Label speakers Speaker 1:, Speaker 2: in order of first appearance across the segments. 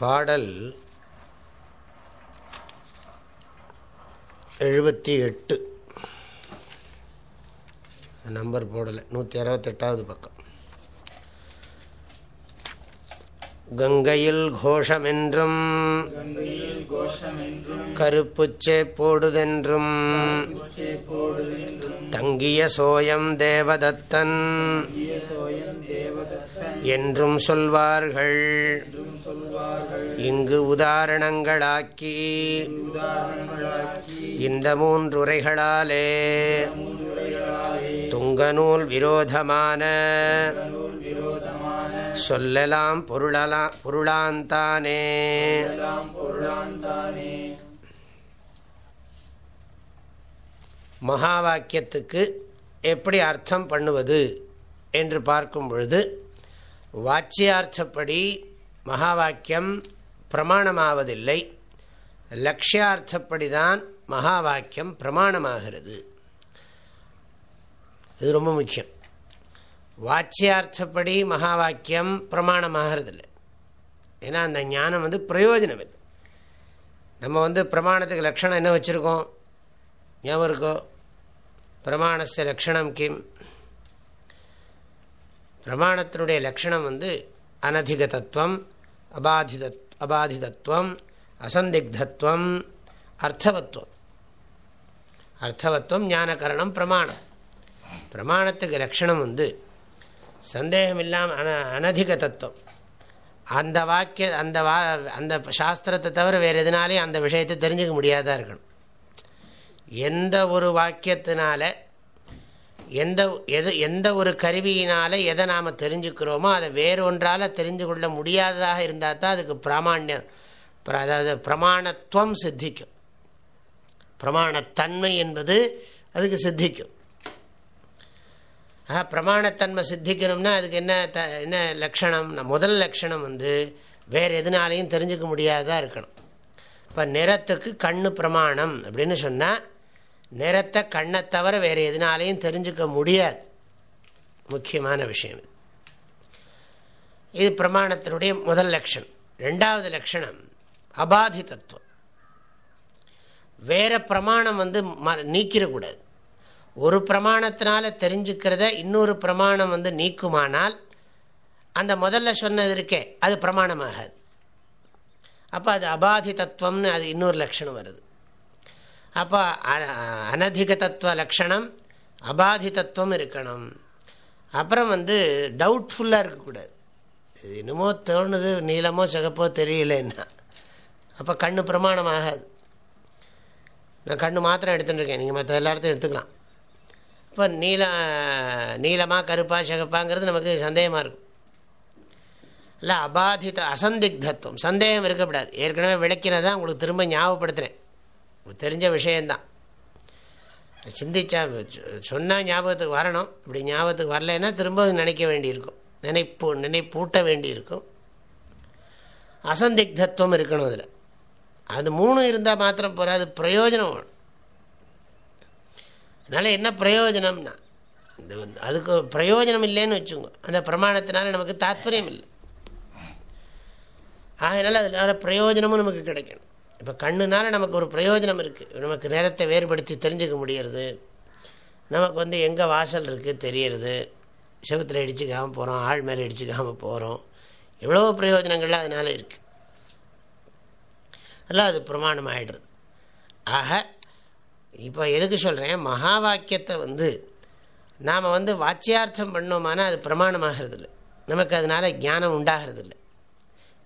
Speaker 1: பாடல் எழுபத்தி எட்டு. நம்பர் போடலை. நூற்றி அறுபத்தெட்டாவது பக்கம். கங்கையில் கோஷமென்றும் கருப்புச்சே போடுதென்றும் தங்கிய சோயம் தேவதத்தன் என்றும் சொல்வார்கள். இங்கு உதாரணங்களாக்கி இந்த மூன்றுரைகளாலே துங்கநூல் விரோதமான சொல்லலாம் பொருளலாம் பொருளாந்தானே. மகா வாக்கியத்துக்கு எப்படி அர்த்தம் பண்ணுவது என்று பார்க்கும் பொழுது வாச்சியார்த்தப்படி மகா வாக்கியம் பிரமாணமாவதில்லை. லட்சியார்த்தப்படி தான் மகா வாக்கியம் பிரமாணமாகிறது. இது ரொம்ப முக்கியம். வாச்சியார்த்தப்படி மகா வாக்கியம் பிரமாணமாகிறதில்லை. ஏன்னா அந்த ஞானம் வந்து பிரயோஜனம் இல்லை. நம்ம வந்து பிரமாணத்துக்கு லட்சணம் என்ன வச்சுருக்கோம்? ஞாபகம் இருக்கோ? பிரமாணஸ்ய லக்ஷணம் கிம்? பிரமாணத்தினுடைய லட்சணம் வந்து அனதிகதத்துவம் அபாதித அபாதிதத்துவம் அசந்திக்தத்துவம் அர்த்தவத்துவம் அர்த்தவத்துவம் ஞானகரணம் பிரமாணம். பிரமாணத்துக்கு லட்சணம் வந்து சந்தேகம் இல்லாமல் அன அனதிக தத்துவம் அந்த வாக்கிய அந்த வா அந்த சாஸ்திரத்தை தவிர வேறு எதுனாலே அந்த விஷயத்தை தெரிஞ்சுக்க முடியாதா இருக்கணும். எந்த ஒரு வாக்கியத்தினால எந்த எது எந்த ஒரு கருவியினால் எதை நாம் தெரிஞ்சுக்கிறோமோ அதை வேறு ஒன்றால் தெரிஞ்சு கொள்ள முடியாததாக இருந்தால் தான் அதுக்கு பிராமாண்யம் அதாவது பிரமாணத்துவம் சித்திக்கும். பிரமாணத்தன்மை என்பது அதுக்கு சித்திக்கும். ஆஹா பிரமாணத்தன்மை சித்திக்கணும்னா அதுக்கு என்ன த என்ன லக்ஷணம் முதல் லட்சணம் வந்து வேறு எதுனாலையும் தெரிஞ்சுக்க முடியாததாக இருக்கணும். இப்போ நிறத்துக்கு கண்ணு பிரமாணம் அப்படின்னு சொன்னால் நிறத்தை கண்ணை தவிர வேறு எதுனாலையும் தெரிஞ்சுக்க முடியாது. முக்கியமான விஷயம் இது. பிரமாணத்தினுடைய முதல் லட்சணம். ரெண்டாவது லட்சணம் அபாதி தத்துவம் வேற பிரமாணம் வந்து ம நீக்கிடக்கூடாது. ஒரு பிரமாணத்தினால தெரிஞ்சுக்கிறத இன்னொரு பிரமாணம் வந்து நீக்குமானால் அந்த முதல்ல சொன்னது இருக்கே அது பிரமாணமாகாது. அப்போ அது அபாதி தத்துவம்னு அது இன்னொரு லட்சணம் வருது. அப்போ அனதிக தத்துவ லக்ஷணம் அபாதி தத்துவம் இருக்கணும். அப்புறம் வந்து டவுட்ஃபுல்லாக இருக்கக்கூடாது. இது என்னமோ தோணுது நீளமோ சிகப்போ தெரியலன்னா. அப்போ கண்ணு பிரமாணம் ஆகாது நான் கண்ணு மாத்திரம் எடுத்துட்டுருக்கேன் நீங்கள் மற்ற எல்லாத்தையும் எடுத்துக்கலாம். இப்போ நீல நீளமாக கருப்பாக சிகப்பாங்கிறது நமக்கு சந்தேகமாக இருக்கும். இல்லை அபாதித அசந்திக்தத்துவம். சந்தேகம் இருக்கக்கூடாது. ஏற்கனவே விளக்கினதான் உங்களுக்கு திரும்ப ஞாபகப்படுத்துகிறேன் தெரிஞ்ச விஷயந்தான். சிந்திச்சா சொன்னால் ஞாபகத்துக்கு வரணும். இப்படி ஞாபகத்துக்கு வரலைன்னா திரும்ப நினைக்க வேண்டியிருக்கும். நினைப்பு நினைப்பூட்ட வேண்டியிருக்கும். அசந்திக்தத்துவம் இருக்கணும் அதில். அது மூணு இருந்தால் மாத்திரம் போகாது பிரயோஜனம் வேணும். அதனால் என்ன பிரயோஜனம்னா இந்த அதுக்கு பிரயோஜனம் இல்லைன்னு வச்சுங்க அந்த பிரமாணத்தினால நமக்கு தாத்பரியம் இல்லை. அதனால் அதனால பிரயோஜனமும் நமக்கு கிடைக்கணும். இப்போ கண்ணுனால நமக்கு ஒரு பிரயோஜனம் இருக்குது நமக்கு நேரத்தை வேறுபடுத்தி தெரிஞ்சுக்க முடியறது. நமக்கு வந்து எங்கே வாசல் இருக்குது தெரியறது. செவத்தில் இடிச்சுக்காமல் போகிறோம் ஆள் மேலே இடிச்சுக்காமல் போகிறோம் எவ்வளோ பிரயோஜனங்கள்லாம் அதனால் இருக்குது எல்லாம் அது பிரமாணம் ஆகிடுறது ஆக இப்போ எதுக்கு சொல்கிறேன் மகா வாக்கியத்தை வந்து நாம் வந்து வாச்சியார்த்தம் பண்ணோமானா அது பிரமாணமாகிறது நமக்கு அதனால் ஞானம் உண்டாகிறது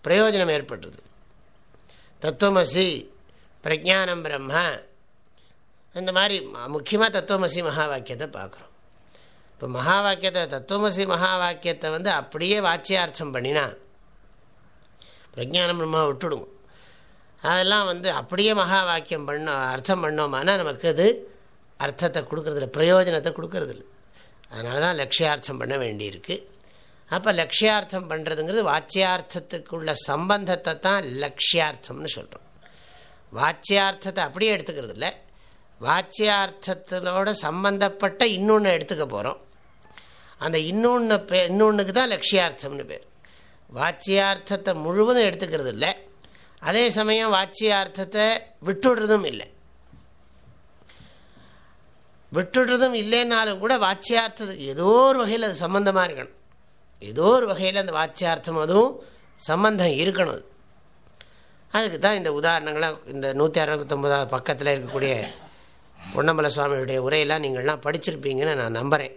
Speaker 1: பிரயோஜனம் ஏற்படுறது. தத்துவமசி பிரஜானம் பிரம்ம. இந்த மாதிரி முக்கியமாக தத்துவமசி மகா வாக்கியத்தை பார்க்குறோம். இப்போ மகா வாக்கியத்தை தத்துவமசி மகா வாக்கியத்தை வந்து அப்படியே வாச்சியார்த்தம் பண்ணினா பிரஜானம் பிரம்மா விட்டுடுவோம் அதெல்லாம் வந்து அப்படியே மகா வாக்கியம் பண்ண அர்த்தம் பண்ணோமானா நமக்கு அது அர்த்தத்தை கொடுக்கறதில்ல பிரயோஜனத்தை கொடுக்கறதில்ல. அதனால தான் லட்சியார்த்தம் பண்ண வேண்டியிருக்கு. அப்போ லட்சியார்த்தம் பண்ணுறதுங்கிறது வாச்சியார்த்தத்துக்குள்ள சம்பந்தத்தை தான் லட்சியார்த்தம்னு சொல்கிறோம் வாச்சியார்த்தத்தை அப்படியே எடுத்துக்கிறது இல்லை. வாச்சியார்த்தத்தினோட சம்பந்தப்பட்ட இன்னொன்று எடுத்துக்க போகிறோம் அந்த இன்னொன்று பே இன்னொன்றுக்கு தான் லட்சியார்த்தம்னு பேர். வாச்சியார்த்தத்தை முழுவதும் எடுத்துக்கிறது இல்லை. அதே சமயம் வாச்சியார்த்தத்தை விட்டுடுறதும் இல்லை. விட்டுடுறதும் இல்லைன்னாலும் கூட வாச்சியார்த்தத்துக்கு ஏதோ ஒரு வகையில் அது சம்மந்தமாக இருக்கணும். ஏதோ ஒரு வகையில் அந்த வாச்சியார்த்தம் அதுவும் சம்பந்தம் இருக்கணும். அதுக்கு தான் இந்த உதாரணங்களாம் இந்த நூற்றி அறுபத்தொம்பதாவது பக்கத்தில் இருக்கக்கூடிய பொன்னம்பல சுவாமியுடைய உரையெல்லாம் நீங்கள்லாம் படிச்சிருப்பீங்கன்னு நான் நம்புகிறேன்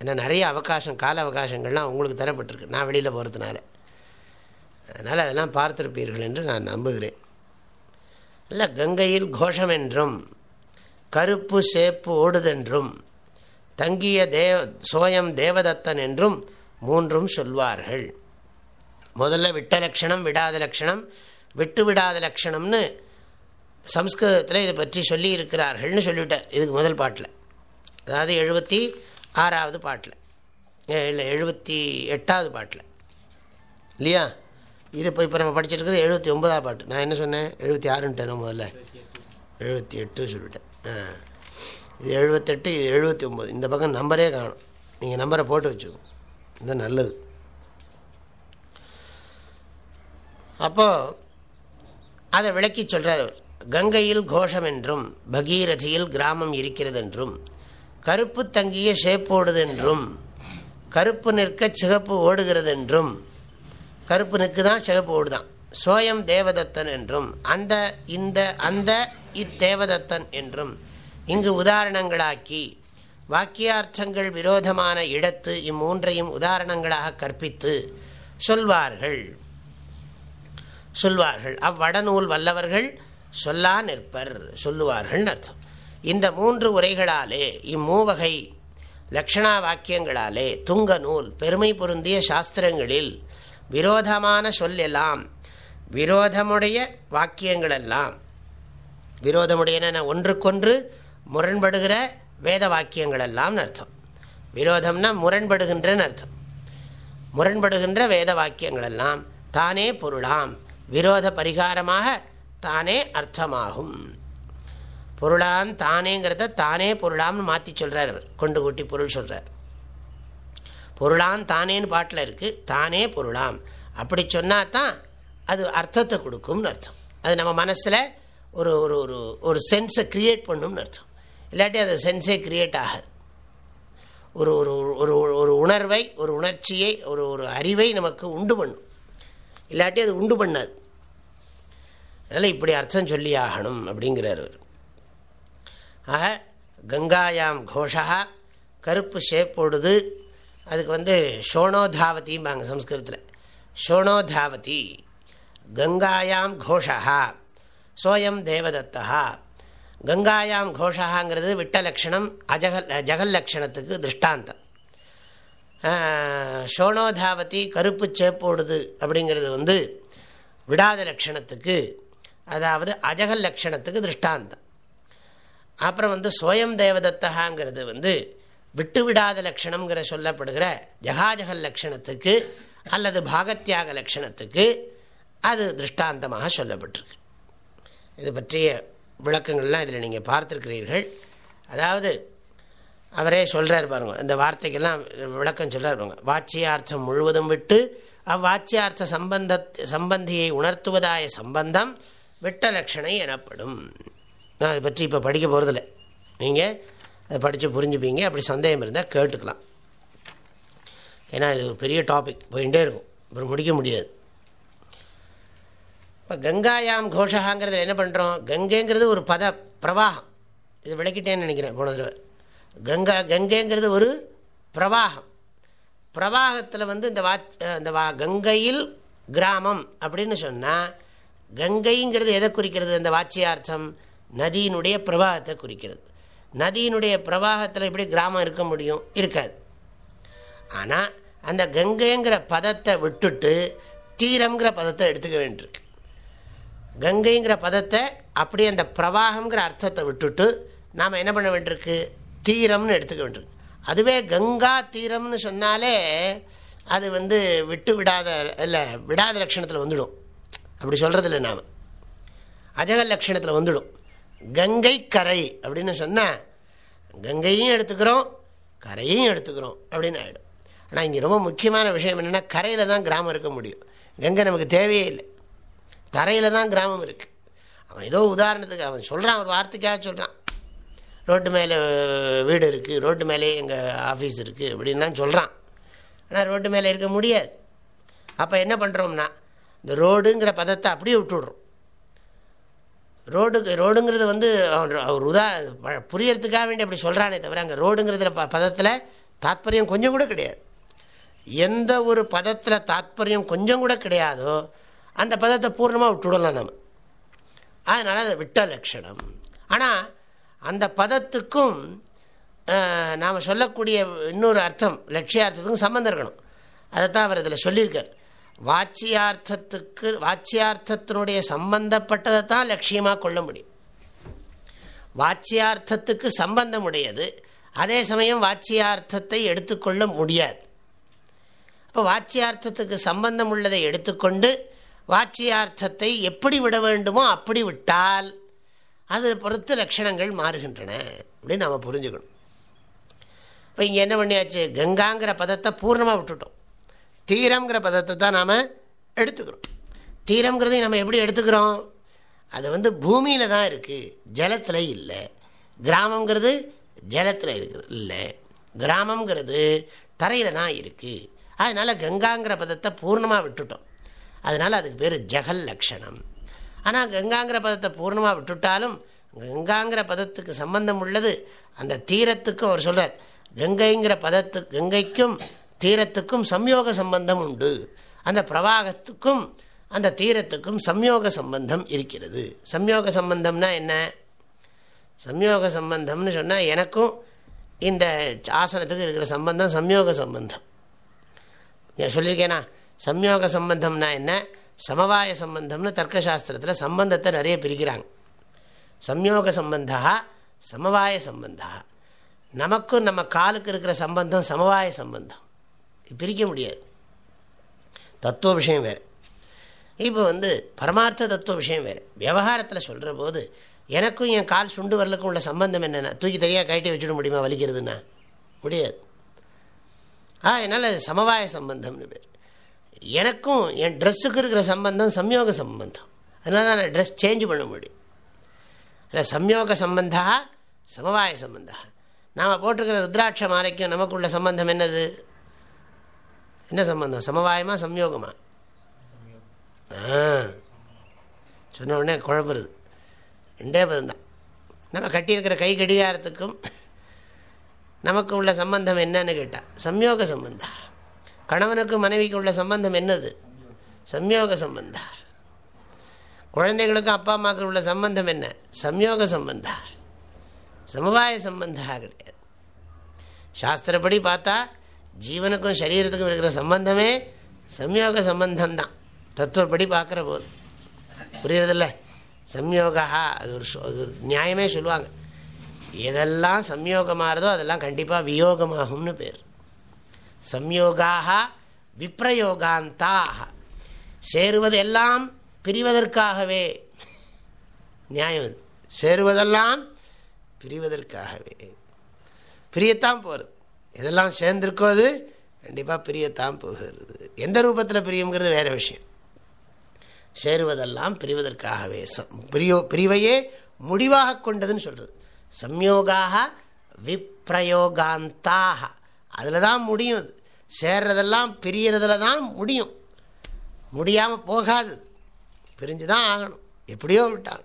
Speaker 1: ஏன்னா நிறைய அவகாசம் கால அவகாசங்கள்லாம் உங்களுக்கு தரப்பட்டிருக்கு. நான் வெளியில் போகிறதுனால அதனால் அதெல்லாம் பார்த்துருப்பீர்கள் என்று நான் நம்புகிறேன். இல்லை கங்கையில் கோஷம் என்றும் கருப்பு சேப்பு ஓடுதென்றும் தங்கிய தேவ சோயம் தேவதத்தன் என்றும் மூன்றும் சொல்வார்கள். முதல்ல விட்ட லட்சணம் விடாத லட்சணம். விட்டு விடாத லட்சணம்னு சம்ஸ்கிருதத்தில் இதை பற்றி சொல்லி இருக்கிறார்கள்னு சொல்லிவிட்டார். இதுக்கு முதல் பாட்டில். அதாவது எழுபத்தி ஆறாவது பாட்டில். இல்லை எழுபத்தி எட்டாவது பாட்டில். இல்லையா? இது இப்போ இப்போ நம்ம படிச்சிருக்கிறது எழுபத்தி ஒன்பதாவது பாட்டு. நான் என்ன சொன்னேன்? எழுபத்தி ஆறுன்ட்டேன் முதல்ல? எழுபத்தி எட்டு சொல்லிட்டேன். ஆ. இது எழுபத்தெட்டு இது எழுபத்தி ஒம்பது இந்த பக்கம் நம்பரே காணும். நீங்கள் நம்பரை போட்டு வச்சுக்கோங்க. இது நல்லது. அப்போது அதை விளக்கி சொல்கிறார் கங்கையில் கோஷம் என்றும் பகீரதியில் கிராமம் இருக்கிறது என்றும் கருப்பு தங்கிய ஷேப்போடுது என்றும் கருப்பு நிற்க சிகப்பு ஓடுகிறது என்றும் கருப்பு நிற்கு தான் சிகப்பு ஓடுதான். சோயம் தேவதத்தன் என்றும் அந்த இந்த அந்த இத்தேவதத்தன் என்றும் இங்கு உதாரணங்களாக்கி வாக்கியார்த்தங்கள் விரோதமான இடத்து இம்மூன்றையும் உதாரணங்களாக கற்பித்து சொல்வார்கள். சொல்வார்கள். அவ்வடநூல் வல்லவர்கள் சொல்லா நிற்பர் சொல்லுவார்கள் அர்த்தம். இந்த மூன்று உரைகளாலே இம்மூவகை லக்ஷணா வாக்கியங்களாலே துங்க நூல் பெருமை பொருந்திய சாஸ்திரங்களில் விரோதமான சொல்லெல்லாம் விரோதமுடைய வாக்கியங்களெல்லாம் விரோதமுடையன ஒன்றுக்கொன்று முரண்படுகிற வேத வாக்கியங்களெல்லாம் அர்த்தம். விரோதம்னா முரண்படுகின்றன்னு அர்த்தம். முரண்படுகின்ற வேத வாக்கியங்களெல்லாம் தானே பொருளாம். விரோத பரிகாரமாக தானே அர்த்தமாகும். பொருளான் தானேங்கிறத தானே பொருளாம்னு மாற்றி சொல்கிறார் அவர். கொண்டு கூட்டி பொருள் சொல்கிறார் பொருளான் தானேன்னு பாட்டில் இருக்குது தானே பொருளாம். அப்படி சொன்னால் தான் அது அர்த்தத்தை கொடுக்கும்னு அர்த்தம். அது நம்ம மனசில் ஒரு ஒரு ஒரு ஒரு சென்ஸை க்ரியேட் பண்ணும்னு அர்த்தம். இல்லாட்டி அது சென்ஸே க்ரியேட் ஆகாது. ஒரு ஒரு ஒரு ஒரு உணர்வை ஒரு உணர்ச்சியை ஒரு ஒரு அறிவை நமக்கு உண்டு பண்ணும். இல்லாட்டி அது உண்டு பண்ணாது. அதனால் இப்படி அர்த்தம் சொல்லி ஆகணும் அப்படிங்கிறார் அவர் ஆக கங்காயாம் கோஷா கருப்பு ஷேப்போடுது அதுக்கு வந்து ஷோணோதாவதிம்பாங்க சம்ஸ்கிருதத்தில். ஷோணோதாவதி கங்காயாம் கோஷா சோயம் தேவதத்தா கங்காயாம் கோஷகாங்கிறது விட்ட லட்சணம் அஜகல் ஜகல் லட்சணத்துக்கு திருஷ்டாந்தம் ஷோணோதாவதி கருப்பு சேப்போடுது அப்படிங்கிறது வந்து விடாத லட்சணத்துக்கு அதாவது அஜகல் லட்சணத்துக்கு திருஷ்டாந்தம். அப்புறம் வந்து சோயம் தேவதத்தகாங்கிறது வந்து விட்டு விடாத லட்சணம்ங்கிற சொல்லப்படுகிற ஜகாஜகல் லட்சணத்துக்கு அல்லது பாகத்தியாக லட்சணத்துக்கு அது திருஷ்டாந்தமாக சொல்லப்பட்டிருக்கு. இது பற்றிய விளக்கங்கள்லாம் இதில் நீங்கள் பார்த்துருக்கிறீர்கள். அதாவது அவரே சொல்கிறார் பாருங்க இந்த வார்த்தைக்கெல்லாம் விளக்கம் சொல்கிறார் பாருங்க வாட்சியார்த்தம் முழுவதும் விட்டு அவ்வாட்சியார்த்த சம்பந்த சம்பந்தியை உணர்த்துவதாய சம்பந்தம் விட்ட லட்சணை எனப்படும். நான் அதை பற்றி இப்போ படிக்க போகிறதில்ல நீங்கள் அதை படித்து புரிஞ்சுப்பீங்க அப்படி சந்தேகம் இருந்தால் கேட்டுக்கலாம். ஏன்னா இது ஒரு பெரிய டாபிக் போயிட்டே இருக்கும். அப்புறம் முடிக்க முடியாது. இப்போ கங்காயாம் கோஷகாங்கிறதுல என்ன பண்ணுறோம் கங்கைங்கிறது ஒரு பத பிரவாகம். இது விளக்கிட்டேன்னு நினைக்கிறேன் போன தடவை. கங்கா கங்கைங்கிறது ஒரு பிரவாகம். பிரவாகத்தில் வந்து இந்த வா இந்த வா கங்கையில் கிராமம் அப்படின்னு சொன்னால் கங்கைங்கிறது எதை குறிக்கிறது? அந்த வாட்சியார்த்தம் நதியினுடைய பிரவாகத்தை குறிக்கிறது. நதியினுடைய பிரவாகத்தில் எப்படி கிராமம் இருக்க முடியும்? இருக்காது. ஆனால் அந்த கங்கைங்கிற பதத்தை விட்டுட்டு தீரம்ங்கிற பதத்தை எடுத்துக்க வேண்டியிருக்கு. கங்கைங்கிற பதத்தை அப்படியே அந்த பிரவாகங்கிற அர்த்தத்தை விட்டுட்டு நாம் என்ன பண்ண வேண்டியிருக்கு? தீரம்னு எடுத்துக்க வேண்டியிருக்கு. அதுவே கங்கா தீரம்னு சொன்னாலே அது வந்து விட்டு விடாத இல்லை விடாத லட்சணத்தில் வந்துடும். அப்படி சொல்கிறது இல்லை நாம். அஜக லட்சணத்தில் வந்துடும். கங்கை கரை அப்படின்னு சொன்னால் கங்கையும் எடுத்துக்கிறோம் கரையும் எடுத்துக்கிறோம் அப்படின்னு ஆகிடும் ஆனால் இங்கே ரொம்ப முக்கியமான விஷயம் என்னென்னா கரையில் தான் கிராமம் இருக்க முடியும். கங்கை நமக்கு தேவையே இல்லை. தரையில் தான் கிராமம் இருக்குது அவன் ஏதோ உதாரணத்துக்கு அவன் சொல்கிறான் ஒரு வார்த்தைக்காக சொல்கிறான் ரோட்டு மேலே வீடு இருக்குது ரோட்டு மேலே எங்கள் ஆஃபீஸ் இருக்குது அப்படின்லாம் சொல்கிறான் ஆனால் ரோட்டு மேலே இருக்க முடியாது. அப்போ என்ன பண்ணுறோம்னா இந்த ரோடுங்கிற பதத்தை அப்படியே விட்டுவிடுறோம் ரோடுக்கு ரோடுங்கிறது வந்து அவர் உதா புரியறதுக்காக வேண்டி அப்படி சொல்கிறானே தவிர அங்கே ரோடுங்கிறதுல ப பதத்தில் தாத்பரியம் கொஞ்சம் கூட கிடையாது. எந்த ஒரு பதத்தில் தாத்பரியம் கொஞ்சம் கூட கிடையாதோ அந்த பதத்தை பூர்ணமாக விட்டுவிடலாம் நம்ம அதனால் அதை விட்ட லட்சணம். ஆனால் அந்த பதத்துக்கும் நாம் சொல்லக்கூடிய இன்னொரு அர்த்தம் லட்சியார்த்தத்துக்கும் சம்மந்தம் இருக்கணும். அதை தான் அவர் இதில் சொல்லியிருக்கார். வாட்சியார்த்தத்துக்கு வாட்சியார்த்தத்தினுடைய சம்பந்தப்பட்டதை தான் லட்சியமாக கொள்ள முடியும். வாட்சியார்த்தத்துக்கு சம்பந்தம் உடையது அதே சமயம் வாட்சியார்த்தத்தை எடுத்துக்கொள்ள முடியாது. அப்போ வாட்சியார்த்தத்துக்கு சம்பந்தம் உள்ளதை எடுத்துக்கொண்டு வாச்சியார்த்தத்தை எப்படி விட வேண்டுமோ அப்படி விட்டால் அதை பொறுத்து லட்சணங்கள் மாறுகின்றன. அப்படின்னு நம்ம புரிஞ்சுக்கணும். இப்போ இங்கே என்ன பண்ணியாச்சு? கங்காங்கிற பதத்தை பூர்ணமாக விட்டுட்டோம். தீரம்ங்கிற பதத்தை தான் நாம் எடுத்துக்கிறோம். தீரம்ங்கிறதையும் நம்ம எப்படி எடுத்துக்கிறோம்? அது வந்து பூமியில் தான் இருக்குது ஜலத்தில் இல்லை. கிராமங்கிறது ஜலத்தில் இருக்குது இல்லை. கிராமங்கிறது தரையில் தான் இருக்குது அதனால் கங்காங்கிற பதத்தை பூர்ணமாக விட்டுட்டோம். அதனால் அதுக்கு பேர் ஜெகல் லக்ஷணம். ஆனால் கங்காங்கிற பதத்தை பூர்ணமாக விட்டுட்டாலும் கங்காங்கிற பதத்துக்கு சம்பந்தம் உள்ளது. அந்த தீரத்துக்கு அவர் சொல்கிறார் கங்கைங்கிற பதத்து கங்கைக்கும் தீரத்துக்கும் சம்யோக சம்பந்தம் உண்டு. அந்த பிரவாகத்துக்கும் அந்த தீரத்துக்கும் சம்யோக சம்பந்தம் இருக்கிறது. சம்யோக சம்பந்தம்னா என்ன? சம்யோக சம்பந்தம்னு சொன்னால் எனக்கும் இந்த ஆசனத்துக்கு இருக்கிற சம்பந்தம் சம்யோக சம்பந்தம். சொல்லியிருக்கேனா? சம்யோக சம்பந்தம்னா என்ன? சமவாய சம்பந்தம்னு தர்க்கசாஸ்திரத்தில் சம்பந்தத்தை நிறைய பிரிக்கிறாங்க. சம்யோக சம்பந்தா சமவாய சம்பந்தா. நமக்கும் நம்ம காலுக்கு இருக்கிற சம்பந்தம் சமவாய சம்பந்தம். பிரிக்க முடியாது. தத்துவ விஷயம் வேறு. இப்போ வந்து பரமார்த்த தத்துவ விஷயம் வேறு. விவகாரத்தில் சொல்கிற போது எனக்கும் என் கால் சுண்டு வரலுக்கும் உள்ள சம்பந்தம் என்னென்ன தூக்கி தனியாக கழட்டி வச்சுட முடியுமா வலிக்கிறதுன்னா? முடியாது. ஆ என்னால் சமவாய சம்பந்தம்னு பேர் எனக்கும் என் ட்ரெஸ்ஸுக்கு இருக்கிற சம்பந்தம் சம்யோக சம்பந்தம். அதனால தான் நான் ட்ரெஸ் சேஞ்ச் பண்ண முடியும். அதில் சம்யோக சம்பந்தா சமவாய சம்பந்தா. நாம் போட்டிருக்கிற ருத்ராட்ச மாலைக்கும் நமக்குள்ள சம்பந்தம் என்னது? என்ன சம்பந்தம்? சமவாயமா சம்யோகமா? சொன்ன உடனே குழம்புறது. ரெண்டே பதந்தான் நம்ம கட்டியிருக்கிற கை கடிகாரத்துக்கும் நமக்கு உள்ள சம்பந்தம் என்னன்னு கேட்டால் சம்யோக சம்பந்தா. கணவனுக்கு மனைவிக்கு உள்ள சம்பந்தம் என்னது? சம்யோக சம்பந்தா. குழந்தைகளுக்கும் அப்பா அம்மாவுக்கு உள்ள சம்பந்தம் என்ன? சம்யோக சம்பந்தா. சமவாய சம்பந்தா கிடையாது. சாஸ்திரப்படி பார்த்தா ஜீவனுக்கும் சரீரத்துக்கும் இருக்கிற சம்பந்தமே சம்யோக சம்பந்தம்தான். தத்துவப்படி பார்க்குற போது. புரியுறதில்ல? சம்யோகா அது ஒரு அது நியாயமே சொல்லுவாங்க. எதெல்லாம் சம்யோகமாகிறதோ அதெல்லாம் கண்டிப்பாக வியோகமாகும்னு பேர். சம்யோகாக விப்ரயோகாந்தாக. சேருவது எல்லாம் பிரிவதற்காகவே. நியாயம் இது. சேருவதெல்லாம் பிரிவதற்காகவே. பிரியத்தான் போகிறது இதெல்லாம் சேர்ந்திருக்கோ அது கண்டிப்பாக பிரியத்தான் போகிறது. எந்த ரூபத்தில் பிரியுங்கிறது வேறு விஷயம். சேருவதெல்லாம் பிரிவதற்காகவே. பிரியோ பிரிவையே முடிவாக கொண்டதுன்னு சொல்கிறது சம்யோகாக விப்ரயோகாந்தாக. அதில் தான் முடியும். அது சேர்றதெல்லாம் பிரியறதுல தான் முடியும் முடியாமல் போகாது. பிரிஞ்சு தான் ஆகணும். எப்படியோ விட்டாங்க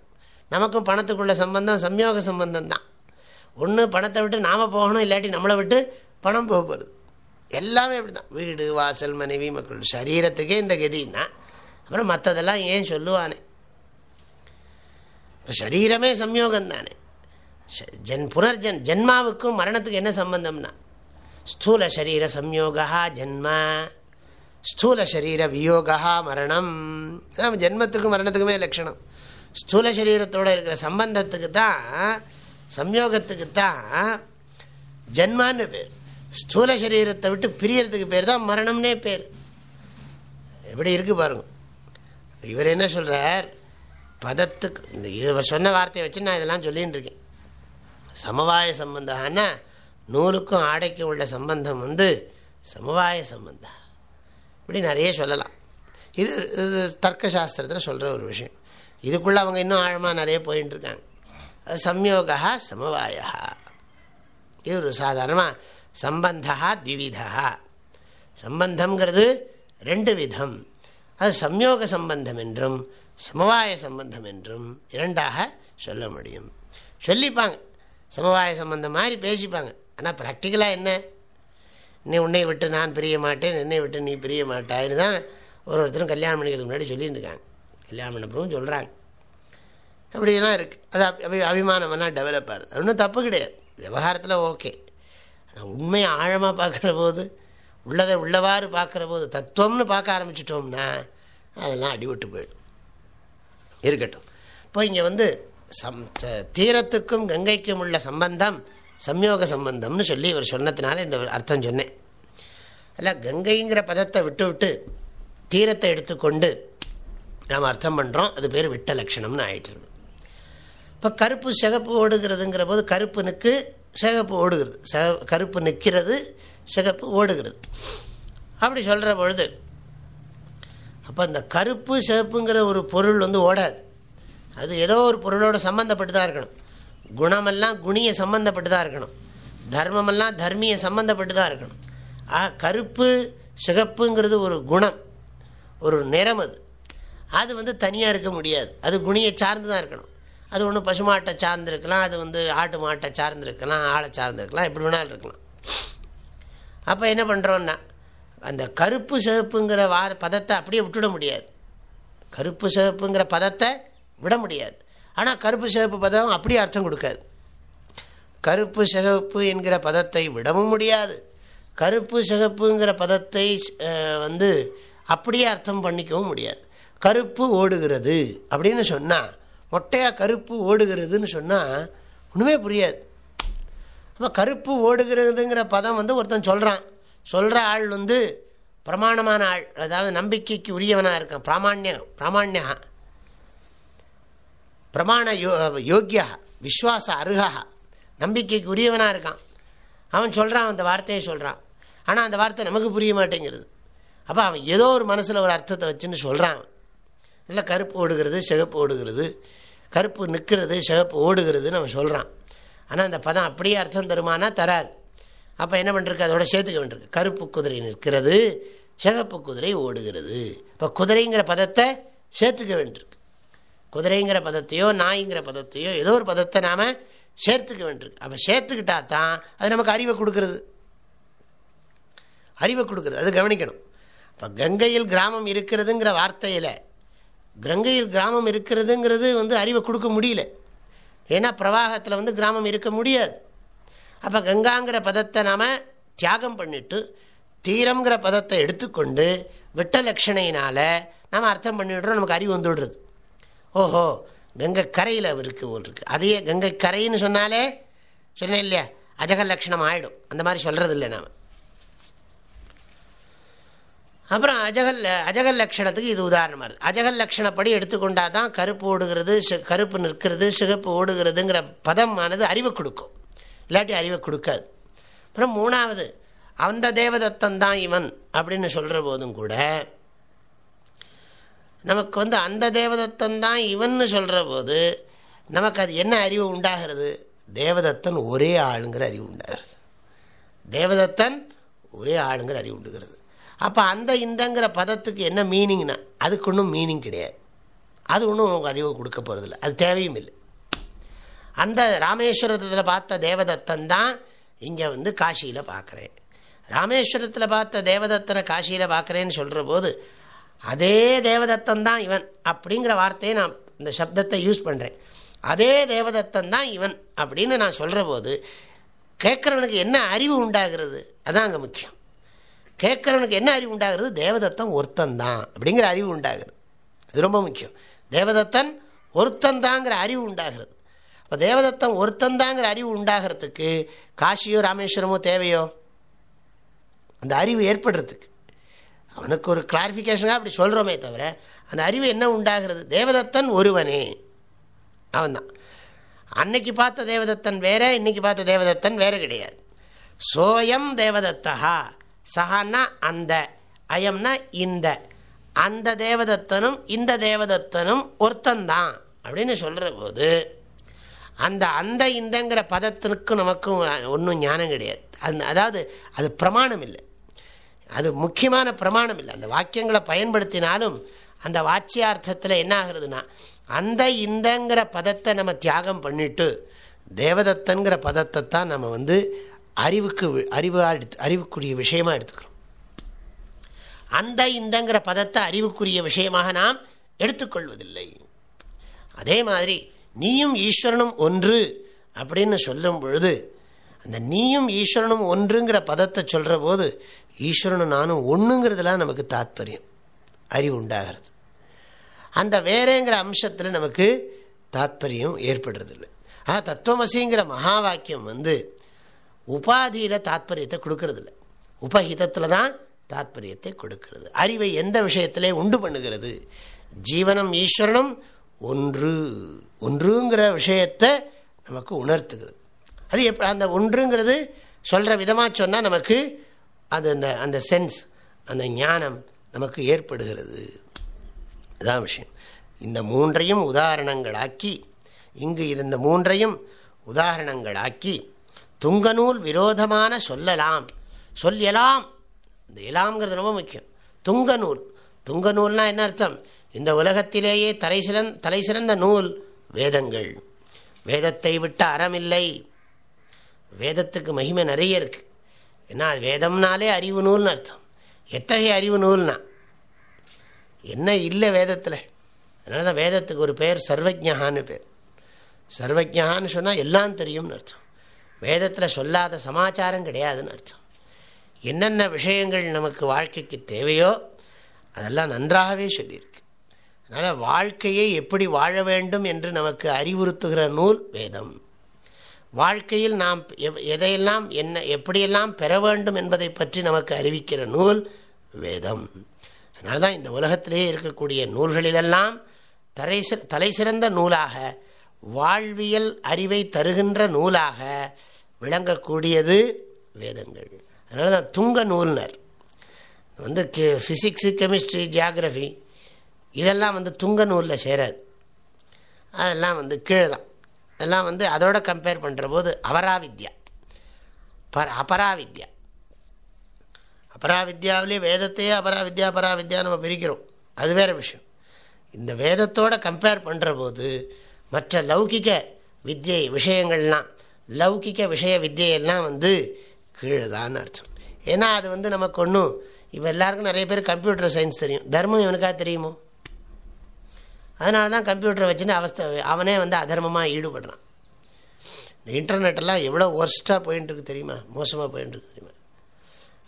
Speaker 1: நமக்கும் பணத்துக்குள்ள சம்பந்தம் சம்யோக சம்பந்தம் தான். ஒன்று பணத்தை விட்டு நாம் போகணும் இல்லாட்டி நம்மளை விட்டு பணம் போக போகிறது எல்லாமே இப்படி தான் வீடு வாசல் மனைவி மக்கள். சரீரத்துக்கே இந்த கதின்னா அப்புறம் மற்றதெல்லாம் ஏன் சொல்லுவானே? இப்போ சரீரமே சம்யோகம் தானே ஜென் புனர்ஜன் ஜென்மாவுக்கும் மரணத்துக்கு என்ன சம்பந்தம்னா ஸ்தூல சரீர சம்யோகா ஜென்ம. ஸ்தூல சரீர வியோகா மரணம். ஜென்மத்துக்கும் மரணத்துக்குமே லட்சணம். ஸ்தூல சரீரத்தோடு இருக்கிற சம்பந்தத்துக்கு தான் சம்யோகத்துக்கு தான் ஜென்மான்னு பேர். ஸ்தூல சரீரத்தை விட்டு பிரியறதுக்கு பேர் தான் மரணம்னே பேர். எப்படி இருக்குது பாருங்க. இவர் என்ன சொல்கிறார் பதத்துக்கு இந்த இவர் சொன்ன வார்த்தையை வச்சு நான் இதெல்லாம் சொல்லின்னு இருக்கேன். சமவாய சம்பந்தம்னா நூலுக்கும் ஆடைக்கும் உள்ள சம்பந்தம் வந்து சமவாய சம்பந்தம். இப்படி நிறைய சொல்லலாம். இது இது தர்க்க சாஸ்திரத்தில் சொல்கிற ஒரு விஷயம். இதுக்குள்ளே அவங்க இன்னும் ஆழமாக நிறைய போயின்னு இருக்காங்க. அது சம்யோகா சமவாயா. இது ஒரு சாதாரணமாக சம்பந்தா திவிதா. சம்பந்தம்ங்கிறது ரெண்டு விதம். அது சம்யோக சம்பந்தம் என்றும் சமவாய சம்பந்தம் என்றும் இரண்டாக சொல்ல முடியும். சொல்லிப்பாங்க. சமவாய சம்பந்தம் மாதிரி பேசிப்பாங்க. ஆனால் ப்ராக்டிக்கலாக என்ன? நீ உன்னை விட்டு நான் பிரிய மாட்டேன் என்னை விட்டு நீ பிரிய மாட்டாயின்னு தான் ஒரு ஒருத்தரும் கல்யாணம் பண்ணிக்கிறதுக்கு முன்னாடி சொல்லிட்டு இருக்காங்க கல்யாணம் பண்ணப்பவும் சொல்கிறாங்க அப்படிலாம் இருக்குது அது அபி அபிமானமெல்லாம் டெவலப் ஆகுது. அது ஒன்றும் தப்பு கிடையாது. விவகாரத்தில் ஓகே ஆனால் உண்மையை ஆழமாக பார்க்குற போது உள்ளதை உள்ளவாறு பார்க்குற போது தத்துவம்னு பார்க்க ஆரம்பிச்சிட்டோம்னா அதெல்லாம் அடிவிட்டு போயிடும். இருக்கட்டும். இப்போ இங்கே வந்து சம் தீரத்துக்கும் கங்கைக்கும் உள்ள சம்பந்தம் சம்யோக சம்பந்தம்னு சொல்லி இவர் சொன்னதுனால இந்த அர்த்தம் சொன்னேன். அல்ல கங்கைங்கிற பதத்தை விட்டு விட்டு தீரத்தை எடுத்துக்கொண்டு நாம் அர்த்தம் பண்ணுறோம் அது பேர் விட்ட லட்சணம்னு ஆயிட்டுருது. இப்போ கருப்பு சிகப்பு ஓடுகிறதுங்கிற போது கருப்பு நிற்கு சிகப்பு ஓடுகிறது. கருப்பு நிற்கிறது சிகப்பு ஓடுகிறது. அப்படி சொல்கிற பொழுது அப்போ இந்த கருப்பு சிகப்புங்கிற ஒரு பொருள் வந்து ஓடாது. அது ஏதோ ஒரு பொருளோட சம்மந்தப்பட்டு தான் இருக்கணும். குணமெல்லாம் குணிய சம்மந்தப்பட்டு தான் இருக்கணும். தர்மமெல்லாம் தர்மிய சம்மந்தப்பட்டு தான் இருக்கணும். ஆ கருப்பு சிகப்புங்கிறது ஒரு குணம். ஒரு நிறம் அது. அது வந்து தனியாக இருக்க முடியாது. அது குணியை சார்ந்து தான் இருக்கணும். அது ஒன்று பசுமாட்டை சார்ந்திருக்கலாம். அது வந்து ஆட்டு மாட்டை சார்ந்திருக்கலாம். ஆளை சார்ந்திருக்கலாம். எப்படி வேணாலும் இருக்கலாம். அப்போ என்ன பண்ணுறோன்னா அந்த கருப்பு சிவப்புங்கிற வார பதத்தை அப்படியே விட்டுட முடியாது. கருப்பு சிவப்புங்கிற பதத்தை விட முடியாது. ஆனால் கருப்பு சிவப்பு பதம் அப்படியே அர்த்தம் கொடுக்காது. கருப்பு சிகப்பு என்கிற பதத்தை விடவும் முடியாது. கருப்பு சிகப்புங்கிற பதத்தை வந்து அப்படியே அர்த்தம் பண்ணிக்கவும் முடியாது. கருப்பு ஓடுகிறது அப்படின்னு சொன்னால் மொட்டையாக கருப்பு ஓடுகிறதுன்னு சொன்னால் ஒன்றுமே புரியாது. அப்போ கருப்பு ஓடுகிறதுங்கிற பதம் வந்து ஒருத்தன் சொல்கிறான் சொல்கிற ஆள் வந்து பிரமாணமான ஆள். அதாவது நம்பிக்கைக்கு உரியவனாக இருக்கான். பிராமாண்யம் பிராமான்யா பிரமாண யோ யோக்கியா விஸ்வாச அருகா நம்பிக்கைக்கு உரியவனாக இருக்கான். அவன் சொல்கிறான் அந்த வார்த்தையை சொல்கிறான் ஆனால் அந்த வார்த்தை நமக்கு புரிய மாட்டேங்கிறது. அப்போ அவன் ஏதோ ஒரு மனசில் ஒரு அர்த்தத்தை வச்சுன்னு சொல்கிறான் இல்லை கருப்பு ஓடுகிறது சிகப்பு ஓடுகிறது. கருப்பு நிற்கிறது சிகப்பு ஓடுகிறதுன்னு அவன் சொல்கிறான் ஆனால் அந்த பதம் அப்படியே அர்த்தம் தருமானா தராது. அப்போ என்ன பண்ணிருக்கு? அதோட சேர்த்துக்க வேண்டியிருக்கு. கருப்பு குதிரை நிற்கிறது சிகப்பு குதிரை ஓடுகிறது. இப்போ குதிரைங்கிற பதத்தை சேர்த்துக்க வேண்டியிருக்கு. குதிரைங்கிற பதத்தையோ நாய்ங்கிற பதத்தையோ ஏதோ ஒரு பதத்தை நாம் சேர்த்துக்க வேண்டியிருக்கு. அப்போ சேர்த்துக்கிட்டா தான் அது நமக்கு அறிவை கொடுக்கறது. அறிவை கொடுக்குறது. அது கவனிக்கணும். இப்போ கங்கையில் கிராமம் இருக்கிறதுங்கிற வார்த்தையில் கங்கையில் கிராமம் இருக்கிறதுங்கிறது வந்து அறிவை கொடுக்க முடியல. ஏன்னா பிரவாகத்தில் வந்து கிராமம் இருக்க முடியாது. அப்போ கங்காங்கிற பதத்தை நாம் தியாகம் பண்ணிட்டு தீரம்ங்கிற பதத்தை எடுத்துக்கொண்டு விட்ட லட்சணையினால் நாம் அர்த்தம் பண்ணிவிடுறோம் நமக்கு அறிவு வந்துவிடுறது ஓஹோ கங்கை கரையில் இருக்குது ஒரு இருக்குது அதையே கங்கை கரைன்னு சொன்னாலே சொன்னேன் இல்லையா? அஜக லட்சணம் ஆகிடும் அந்த மாதிரி சொல்கிறது இல்லை நாம். அப்புறம் அஜகல் அஜகல் லட்சணத்துக்கு இது உதாரணமாக இருக்குது அஜகல் லட்சணப்படி எடுத்துக்கொண்டா தான் கருப்பு ஓடுகிறது கருப்பு நிற்கிறது சிகப்பு ஓடுகிறதுங்கிற பதமானது அறிவை கொடுக்கும். இல்லாட்டி அறிவை கொடுக்காது. அப்புறம் மூணாவது அந்த தேவதத்தன் தான் இவன் அப்படின்னு சொல்கிற போதும் கூட நமக்கு வந்து அந்த தேவதத்தன் தான் இவன்னு சொல்கிற போது நமக்கு அது என்ன அறிவு உண்டாகிறது? தேவதத்தன் ஒரே ஆளுங்கிற அறிவு உண்டாகிறது. தேவதத்தன் ஒரே ஆளுங்கிற அறிவு உண்டுகிறது. அப்போ அந்த இந்தங்கிற பதத்துக்கு என்ன மீனிங்னா அதுக்கு ஒன்றும் மீனிங் கிடையாது. அது ஒன்றும் அறிவு கொடுக்க போகிறதில்ல அது தேவையும் இல்லை. அந்த ராமேஸ்வரத்தில் பார்த்த தேவதத்தன் தான் இங்கே வந்து காசியில் பார்க்குறேன். ராமேஸ்வரத்தில் பார்த்த தேவதத்தனை காசியில் பார்க்குறேன்னு சொல்கிற போது அதே தேவதத்தன் தான் இவன் அப்படிங்கிற வார்த்தையை நான் இந்த சப்தத்தை யூஸ் பண்ணுறேன் அதே தேவதத்தன் தான் இவன் அப்படின்னு நான் சொல்கிற போது கேட்குறவனுக்கு என்ன அறிவு உண்டாகிறது? அதான் அங்கே முக்கியம். கேட்குறவனுக்கு என்ன அறிவு உண்டாகிறது? தேவதத்தன் ஒருத்தந்தான் அப்படிங்கிற அறிவு உண்டாகிறது. அது ரொம்ப முக்கியம். தேவதத்தன் ஒருத்தந்தாங்கிற அறிவு உண்டாகிறது. அப்போ தேவதத்தன் ஒருத்தந்தாங்கிற அறிவு உண்டாகிறதுக்கு காசியோ ராமேஸ்வரமோ தேவையோ? அந்த அறிவு ஏற்படுறதுக்கு. அவனுக்கு ஒரு கிளாரிஃபிகேஷனாக அப்படி சொல்கிறோமே தவிர அந்த அறிவு என்ன உண்டாகிறது? தேவதத்தன் ஒருவனே. அவன்தான். அன்னைக்கு பார்த்த தேவதத்தன் வேற இன்னைக்கு பார்த்த தேவதத்தன் வேற கிடையாது. சோயம் தேவதத்தா சஹான்னா அந்த அயம்னா இந்த. அந்த தேவதத்தனும் இந்த தேவதத்தனும் ஒருத்தந்தான் அப்படின்னு சொல்கிற போது அந்த அந்த இந்தங்கிற பதத்திற்கு நமக்கும் ஒன்றும் ஞானம் கிடையாது. அந் அதாவது அது பிரமாணம் இல்லை. அது முக்கியமான பிரமாணம் இல்லை. அந்த வாக்கியங்களை பயன்படுத்தினாலும் அந்த வாச்சியார்த்தத்தில் என்ன ஆகுறதுன்னா அந்த இந்தங்கிற பதத்தை நம்ம தியாகம் பண்ணிட்டு தேவதத்தன்கிற பதத்தை தான் நம்ம வந்து அறிவுக்கு அறிவாக எடுத்து அறிவுக்குரிய விஷயமாக எடுத்துக்கிறோம். அந்த இந்தங்கிற பதத்தை அறிவுக்குரிய விஷயமாக நாம் எடுத்துக்கொள்வதில்லை. அதே மாதிரி நீயும் ஈஸ்வரனும் ஒன்று அப்படின்னு சொல்லும் பொழுது அந்த நீயும் ஈஸ்வரனும் ஒன்றுங்கிற பதத்தை சொல்கிற போது ஈஸ்வரனும் நானும் ஒன்றுங்கிறதுலாம் நமக்கு தாத்பரியம். அறிவு உண்டாகிறது. அந்த வேறேங்கிற அம்சத்தில் நமக்கு தாத்பரியம் ஏற்படுறதில்லை. ஆ தத்துவமசிங்கிற மகா வாக்கியம் வந்து உபாதியில் தாத்பரியத்தை கொடுக்கறதில்ல. உபஹிதத்தில் தான் தாத்பரியத்தை கொடுக்கிறது. அறிவை எந்த விஷயத்திலே உண்டு பண்ணுகிறது? ஜீவனம் ஈஸ்வரனும் ஒன்று ஒன்றுங்கிற விஷயத்தை நமக்கு உணர்த்துகிறது. அது எப்ப அந்த ஒன்றுங்கிறது சொல்கிற விதமாக சொன்னால் நமக்கு அது அந்த அந்த சென்ஸ் அந்த ஞானம் நமக்கு ஏற்படுகிறது. அதுதான் விஷயம். இந்த மூன்றையும் உதாரணங்களாக்கி இங்கு இந்த மூன்றையும் உதாரணங்களாக்கி துங்கநூல் விரோதமான சொல்லலாம். சொல்லலாம் இந்த இலாம்ங்கிறது ரொம்ப முக்கியம். துங்கநூல். துங்கநூல்னால் என்ன அர்த்தம்? இந்த உலகத்திலேயே தலை சிறந் தலை சிறந்த நூல் வேதங்கள். வேதத்தை விட்ட அறமில்லை. வேதத்துக்கு மகிமை நிறைய இருக்குது ஏன்னா வேதம்னாலே அறிவு நூல்னு அர்த்தம். எத்தகைய அறிவு நூல்னா? என்ன இல்லை வேதத்தில்? அதனால தான் வேதத்துக்கு ஒரு பேர் சர்வஜகான்னு பேர். சர்வஜகான்னு சொன்னால் எல்லாம் தெரியும்னு அர்த்தம். வேதத்தில் சொல்லாத சமாச்சாரம் கிடையாதுன்னு அர்த்தம். என்னென்ன விஷயங்கள் நமக்கு வாழ்க்கைக்கு தேவையோ அதெல்லாம் நன்றாகவே சொல்லியிருக்கு. அதனால் வாழ்க்கையை எப்படி வாழ வேண்டும் என்று நமக்கு அறிவுறுத்துகிற நூல் வேதம். வாழ்க்கையில் நாம் எதையெல்லாம் என்ன எப்படியெல்லாம் பெற வேண்டும் என்பதை பற்றி நமக்கு அறிவிக்கிற நூல் வேதம். அதனால தான் இந்த உலகத்திலேயே இருக்கக்கூடிய நூல்களிலெல்லாம் தலை தலை சிறந்த நூலாக வாழ்வியல் அறிவை தருகின்ற நூலாக விளங்கக்கூடியது வேதங்கள். அதனால தான் துங்க நூல்னர். வந்து கெ ஃபிசிக்ஸு கெமிஸ்ட்ரி ஜியாகிரஃபி இதெல்லாம் வந்து துங்க நூலில் சேராது. அதெல்லாம் வந்து கீழே தான். அதெல்லாம் வந்து அதோட கம்பேர் பண்ணுற போது அவராவித்யா பர அபராவித்யா. அபராவித்யாவிலே வேதத்தையே அபராவித்யா அபராவித்யா நம்ம பிரிக்கிறோம். அது வேறு விஷயம். இந்த வேதத்தோட கம்பேர் பண்ணுற போது மற்ற லௌகிக வித்யை விஷயங்கள்லாம் லௌகிக விஷய வித்தியெல்லாம் வந்து கீழே தான் அர்த்தம். ஏன்னா அது வந்து நமக்கு ஒன்றும் இப்போ எல்லாருக்கும் நிறைய பேர் கம்ப்யூட்டர் சயின்ஸ் தெரியும். தர்மம் இவனுக்காக தெரியுமோ? அதனால தான் கம்ப்யூட்டரை வச்சுன்னு அவஸ்தை அவனே வந்து அதர்மமாக ஈடுபடுறான். இந்த இன்டர்நெட்டெல்லாம் எவ்வளோ ஒர்ஸ்ட்டாக போயின்ட்டுருக்கு தெரியுமா? மோசமாக போயின்ட்டுருக்கு தெரியுமா?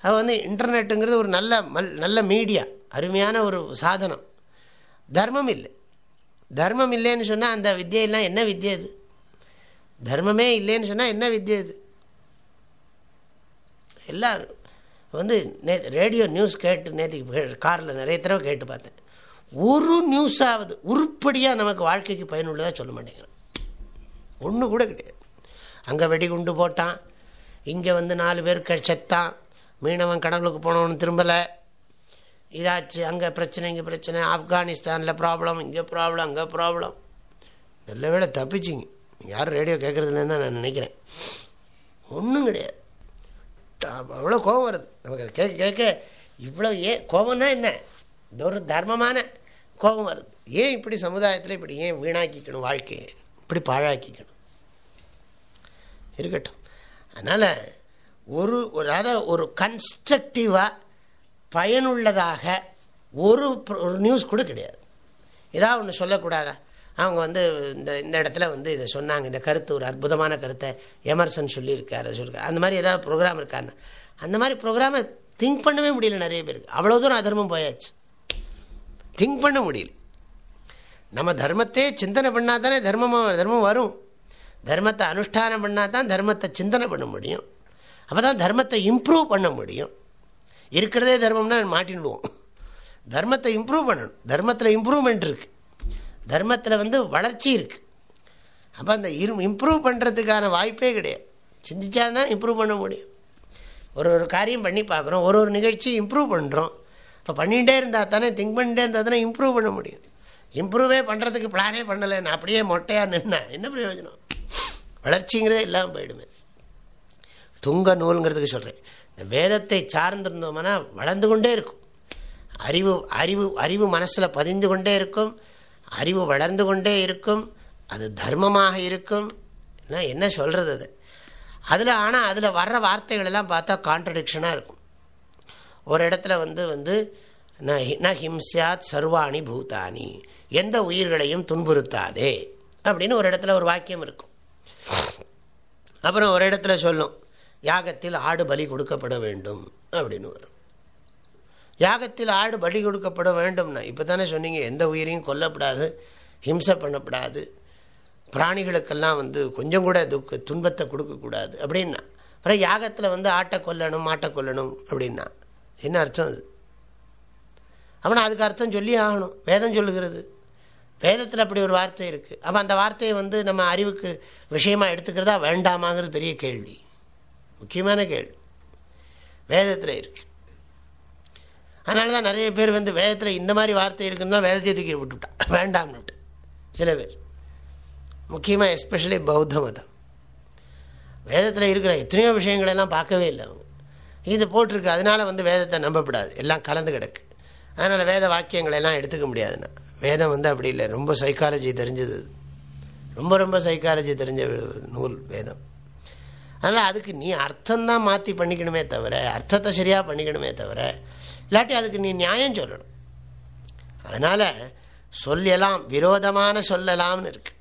Speaker 1: அது வந்து இன்டர்நெட்டுங்கிறது ஒரு நல்ல மல் நல்ல மீடியா அருமையான ஒரு சாதனம். தர்மம் இல்லை. தர்மம் இல்லைன்னு சொன்னால் அந்த வித்தியெல்லாம் என்ன வித்தியை அது தர்மமே இல்லைன்னு சொன்னால் என்ன வித்தியை அது எல்லோரும் வந்து நே ரேடியோ நியூஸ் கேட்டு நேற்றுக்கு காரில் நிறைய தடவை கேட்டு பார்த்தேன். ஒரு நியூஸாவது உருப்படியாக நமக்கு வாழ்க்கைக்கு பயனுள்ளதாக சொல்ல மாட்டேங்கிறோம் ஒன்று கூட கிடையாது. அங்கே வெடிகுண்டு போட்டான். இங்கே வந்து நாலு பேர் செத்தான். மீனவன் கடவுளுக்கு போனவனு திரும்பலை. இதாச்சு அங்கே பிரச்சனை இங்கே பிரச்சனை. ஆப்கானிஸ்தானில் ப்ராப்ளம் இங்கே ப்ராப்ளம் அங்கே ப்ராப்ளம் நல்ல வேலை தப்பிச்சிங்க. யாரும் ரேடியோ கேட்குறதுலேருந்து தான் நான் நினைக்கிறேன். ஒன்றும் கிடையாது. அவ்வளோ கோபம் வருது. நமக்கு அதை கேட்க கேட்க இவ்வளோ ஏன் கோபம்னா என்ன? இது ஒரு தர்மமான கோபம் வருது. ஏன் இப்படி சமுதாயத்தில் இப்படி ஏன் வீணாக்கிக்கணும் வாழ்க்கையை? இப்படி பாழாக்கிக்கணும். இருக்கட்டும். அதனால் ஒரு ஒரு அதாவது ஒரு கன்ஸ்ட்ரக்டிவாக பயனுள்ளதாக ஒரு ஒரு நியூஸ் கூட கிடையாது. ஏதாவது ஒன்று சொல்லக்கூடாதா? அவங்க வந்து இந்த இந்த இடத்துல வந்து இதை சொன்னாங்க. இந்த கருத்து ஒரு அற்புதமான கருத்தை எமர்சன் சொல்லியிருக்காரு சொல்லியிருக்காரு. அந்த மாதிரி ஏதாவது ப்ரோக்ராம் இருக்காருன்னு அந்த மாதிரி ப்ரோக்ராமை திங்க் பண்ணவே முடியல நிறைய பேருக்கு. அவ்வளோ தூரம் அதர்மம் போயாச்சு. திங்க் பண்ண முடியல. நம்ம தர்மத்தையே சிந்தனை பண்ணால் தானே தர்மம் தர்மம் வரும். தர்மத்தை அனுஷ்டானம் பண்ணால் தான் தர்மத்தை சிந்தனை பண்ண முடியும். அப்போ தான் தர்மத்தை இம்ப்ரூவ் பண்ண முடியும். இருக்கிறதே தர்மம்னா மாட்டிடுவோம் தர்மத்தை இம்ப்ரூவ் பண்ணணும். தர்மத்தில் இம்ப்ரூவ்மெண்ட் இருக்குது தர்மத்தில் வந்து வளர்ச்சி இருக்குது அப்போ அந்த இரு இம்ப்ரூவ் பண்ணுறதுக்கான வாய்ப்பே கிடையாது. சிந்திச்சாதான் தான் இம்ப்ரூவ் பண்ண முடியும். ஒரு ஒரு காரியம் பண்ணி பார்க்குறோம். ஒரு ஒரு நிகழ்ச்சி இம்ப்ரூவ் பண்ணுறோம் இப்போ பண்ணிகிட்டே இருந்தால் தானே திங்க் பண்ணிட்டே இருந்தால் தானே இம்ப்ரூவ் பண்ண முடியும். இம்ப்ரூவே பண்ணுறதுக்கு பிளானே பண்ணலை நான் அப்படியே மொட்டையாக நின்னேன். என்ன பிரயோஜனம்? வளர்ச்சிங்கிறதே இல்லாமல் போயிடுமே. துங்க நூலுங்கிறதுக்கு சொல்கிறேன் இந்த வேதத்தை சார்ந்திருந்தோம்னா வளர்ந்து கொண்டே இருக்கும். அறிவு அறிவு அறிவு மனசில் பதிந்து கொண்டே இருக்கும். அறிவு வளர்ந்து கொண்டே இருக்கும். அது தர்மமாக இருக்கும். என்ன சொல்கிறது அது? அதில் ஆனால் அதில் வர்ற வார்த்தைகள் எல்லாம் பார்த்தா கான்ட்ரடிக்ஷனாக இருக்கும். ஒரு இடத்துல வந்து வந்து ந ஹிம்சியாத் சர்வாணி பூதானி. எந்த உயிர்களையும் துன்புறுத்தாதே. அப்படின்னு ஒரு இடத்துல ஒரு வாக்கியம் இருக்கும். அப்புறம் ஒரு இடத்துல சொல்லும் யாகத்தில் ஆடு பலி கொடுக்கப்பட வேண்டும் அப்படின்னு வரும். யாகத்தில் ஆடு பலி கொடுக்கப்பட வேண்டும்னா இப்போ தானே சொன்னீங்க எந்த உயிரையும் கொல்லப்படாது ஹிம்சை பண்ணப்படாது. பிராணிகளுக்கெல்லாம் வந்து கொஞ்சம் கூட துக்க துன்பத்தை கொடுக்கக்கூடாது அப்படின்னா. அப்புறம் யாகத்தில் வந்து ஆட்டை கொல்லணும் மாட்டை கொல்லணும் அப்படின்னா. என்ன அர்த்தம் அது? அவனை அதுக்கு அர்த்தம் சொல்லி ஆகணும். வேதம் சொல்லுகிறது. வேதத்தில் அப்படி ஒரு வார்த்தை இருக்குது அப்போ அந்த வார்த்தையை வந்து நம்ம அறிவுக்கு விஷயமாக எடுத்துக்கிறதா வேண்டாமாங்கிறது பெரிய கேள்வி. முக்கியமான கேள்வி. வேதத்தில் இருக்குது அதனால தான் நிறைய பேர் வந்து வேதத்தில் இந்த மாதிரி வார்த்தை இருக்குன்னா வேதத்தை தூக்கி விட்டுவிட்டான் வேண்டாம்னுட்டு சில பேர். முக்கியமாக எஸ்பெஷலி பௌத்த மதம். வேதத்தில் இருக்கிற எத்தனையோ விஷயங்களெல்லாம் பார்க்கவே இல்லை அவங்க. இது போட்டிருக்கு. அதனால் வந்து வேதத்தை நம்பப்படாது. எல்லாம் கலந்து கிடக்கு. அதனால் வேத வாக்கியங்களெல்லாம் எடுத்துக்க முடியாதுன்னா. வேதம் வந்து அப்படி இல்லை. ரொம்ப சைக்காலஜி தெரிஞ்சது. ரொம்ப ரொம்ப சைக்காலஜி தெரிஞ்ச நூல் வேதம். அதனால் அதுக்கு நீ அர்த்தந்தான் மாற்றி பண்ணிக்கணுமே தவிர அர்த்தத்தை சரியாக பண்ணிக்கணுமே தவிர இல்லாட்டி அதுக்கு நீ நியாயம் சொல்லணும். அதனால் சொல்லலாம் விரோதமான சொல்லலாம்னு இருக்கு.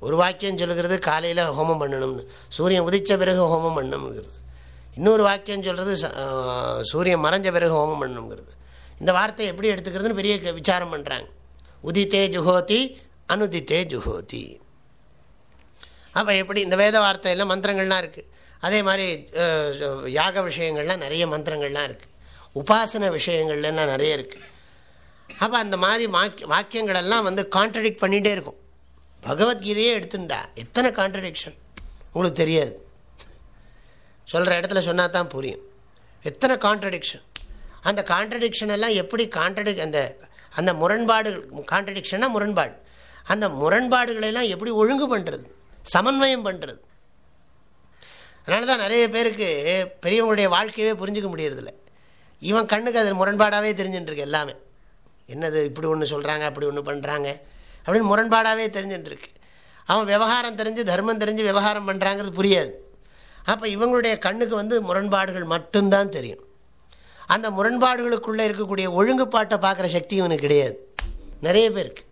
Speaker 1: ஒரு வாக்கியம் சொல்லுகிறது காலையில் ஹோமம் பண்ணணும்னு. சூரியன் உதித்த பிறகு ஹோமம் பண்ணணுங்கிறது இன்னொரு வாக்கியம் சொல்கிறது சூரியன் மறைஞ்ச பிறகு ஹோமம் பண்ணணுங்கிறது. இந்த வார்த்தை எப்படி எடுத்துக்கிறதுன்னு பெரிய விசாரம் பண்ணுறாங்க உதித்தே ஜுஹோதி அனுதித்தே ஜுஹோதி. அப்போ எப்படி இந்த வேத வார்த்தையெல்லாம் மந்திரங்கள்லாம் இருக்குது அதே மாதிரி யாக விஷயங்கள்லாம் நிறைய மந்திரங்கள்லாம் இருக்குது உபாசன விஷயங்கள்லாம் நிறைய இருக்குது அப்போ அந்த மாதிரி வாக்கிய வாக்கியங்களெல்லாம் வந்து கான்ட்ரடிக்ட் பண்ணிகிட்டே இருக்கும். பகவத்கீதையே எடுத்துட்டா எத்தனை கான்ட்ரடிக்ஷன் உங்களுக்கு தெரியாது. சொல்கிற இடத்துல சொன்னால் தான் புரியும். எத்தனை கான்ட்ரடிக்ஷன் அந்த கான்ட்ரடிக்ஷன் எல்லாம் எப்படி கான்ட்ரடிக் அந்த அந்த முரண்பாடுகள் கான்ட்ரடிக்ஷன்னா முரண்பாடு. அந்த முரண்பாடுகளெல்லாம் எப்படி ஒழுங்கு பண்ணுறது சமன்வயம் பண்ணுறது அதனால தான் நிறைய பேருக்கு பெரியவங்களுடைய வாழ்க்கையவே புரிஞ்சிக்க முடியறதில்ல. இவன் கண்ணுக்கு அது முரண்பாடாகவே தெரிஞ்சுட்டுருக்கு எல்லாமே. என்னது இப்படி ஒன்று சொல்கிறாங்க அப்படி ஒன்று பண்ணுறாங்க அப்படின்னு முரண்பாடாகவே தெரிஞ்சுட்டுருக்கு அவன் விவகாரம் தெரிஞ்சு தர்மம் தெரிஞ்சு விவகாரம் பண்ணுறாங்கிறது புரியாது. அப்போ இவங்களுடைய கண்ணுக்கு வந்து முரண்பாடுகள் மட்டும்தான் தெரியும். அந்த முரண்பாடுகளுக்குள்ளே இருக்கக்கூடிய ஒழுங்குப்பாட்டை பார்க்குற சக்தி இவனுக்கு கிடையாது. நிறைய பேருக்கு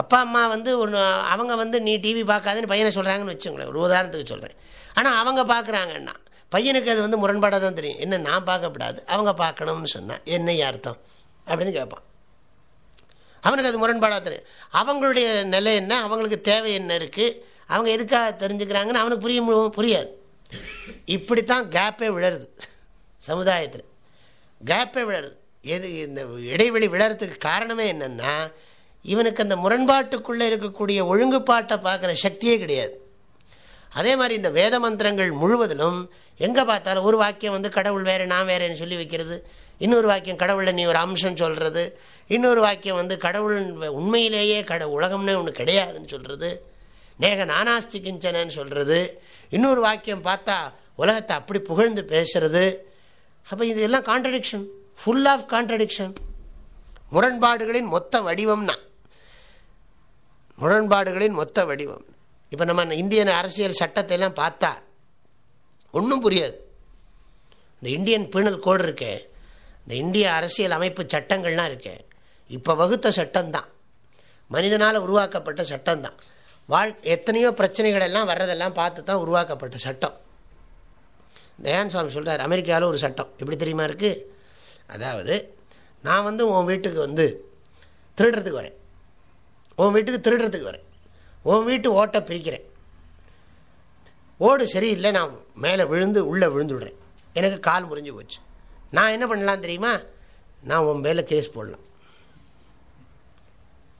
Speaker 1: அப்பா அம்மா வந்து ஒன்று அவங்க வந்து நீ டிவி பார்க்காதுன்னு பையனை சொல்கிறாங்கன்னு வச்சுங்களேன். ஒரு உதாரணத்துக்கு சொல்கிறேன் ஆனால் அவங்க பார்க்குறாங்கன்னா பையனுக்கு அது வந்து முரண்பாடாக தான் தெரியும். என்ன நான் பார்க்கப்படாது. அவங்க பார்க்கணும்னு சொன்னால் என்ன அர்த்தம்? அப்படின்னு கேட்பான். அவனுக்கு அது முரண்பாடாக தெரியும். அவங்களுடைய நிலை என்ன? அவங்களுக்கு தேவை என்ன இருக்குது அவங்க எதுக்காக தெரிஞ்சுக்கிறாங்கன்னு அவனுக்கு புரிய புரியாது. இப்படித்தான் கேப்பே விழருது சமுதாயத்தில். கேப்பே விழருது எது இந்த இடைவெளி விழறதுக்கு காரணமே என்னென்னா இவனுக்கு அந்த முரண்பாட்டுக்குள்ளே இருக்கக்கூடிய ஒழுங்குப்பாட்டை பார்க்குற சக்தியே கிடையாது. அதே மாதிரி இந்த வேத மந்திரங்கள் முழுவதிலும் எங்கே பார்த்தாலும் ஒரு வாக்கியம் வந்து கடவுள் வேறு நான் வேறேன்னு சொல்லி வைக்கிறது. இன்னொரு வாக்கியம் கடவுளில் நீ ஒரு அம்சம் சொல்கிறது இன்னொரு வாக்கியம் வந்து கடவுள் உண்மையிலேயே கட உலகம்னே ஒன்று கிடையாதுன்னு சொல்கிறது நேக நானாஸ்தி கிஞ்சனன்னு சொல்கிறது இன்னொரு வாக்கியம் பார்த்தா உலகத்தை அப்படி புகழ்ந்து பேசுறது. அப்போ இது எல்லாம் கான்ட்ரடிக்ஷன் ஃபுல் ஆஃப் கான்ட்ரடிக்ஷன் முரண்பாடுகளின் மொத்த வடிவம்னா. முரண்பாடுகளின் மொத்த வடிவம். இப்போ நம்ம இந்தியன் அரசியல் சட்டத்தை எல்லாம் பார்த்தா ஒன்றும் புரியாது. இந்த இந்தியன் பீனல் கோடு இருக்கே. இந்த இந்திய அரசியல் அமைப்பு சட்டங்கள்லாம் இருக்கே. இப்போ வகுத்த சட்டம்தான். மனிதனால் உருவாக்கப்பட்ட சட்டம்தான். வாழ் எத்தனையோ பிரச்சனைகள் எல்லாம் வர்றதெல்லாம் பார்த்து தான் உருவாக்கப்பட்ட சட்டம். தயான் சுவாமி சொல்கிறார் அமெரிக்காவில் ஒரு சட்டம். எப்படி தெரியுமா இருக்குது அதாவது நான் வந்து உன் வீட்டுக்கு வந்து திருடுறதுக்கு வரேன். உன் வீட்டுக்கு திருடுறதுக்கு வரேன். உன் வீட்டு ஓட்டை பிரிக்கிறேன். ஓடு சரியில்லை நான் மேலே விழுந்து உள்ளே விழுந்து விடுறேன். எனக்கு கால் முறிஞ்சு போச்சு. நான் என்ன பண்ணலாம் தெரியுமா? நான் உன் மேலே கேஸ் போடலாம்.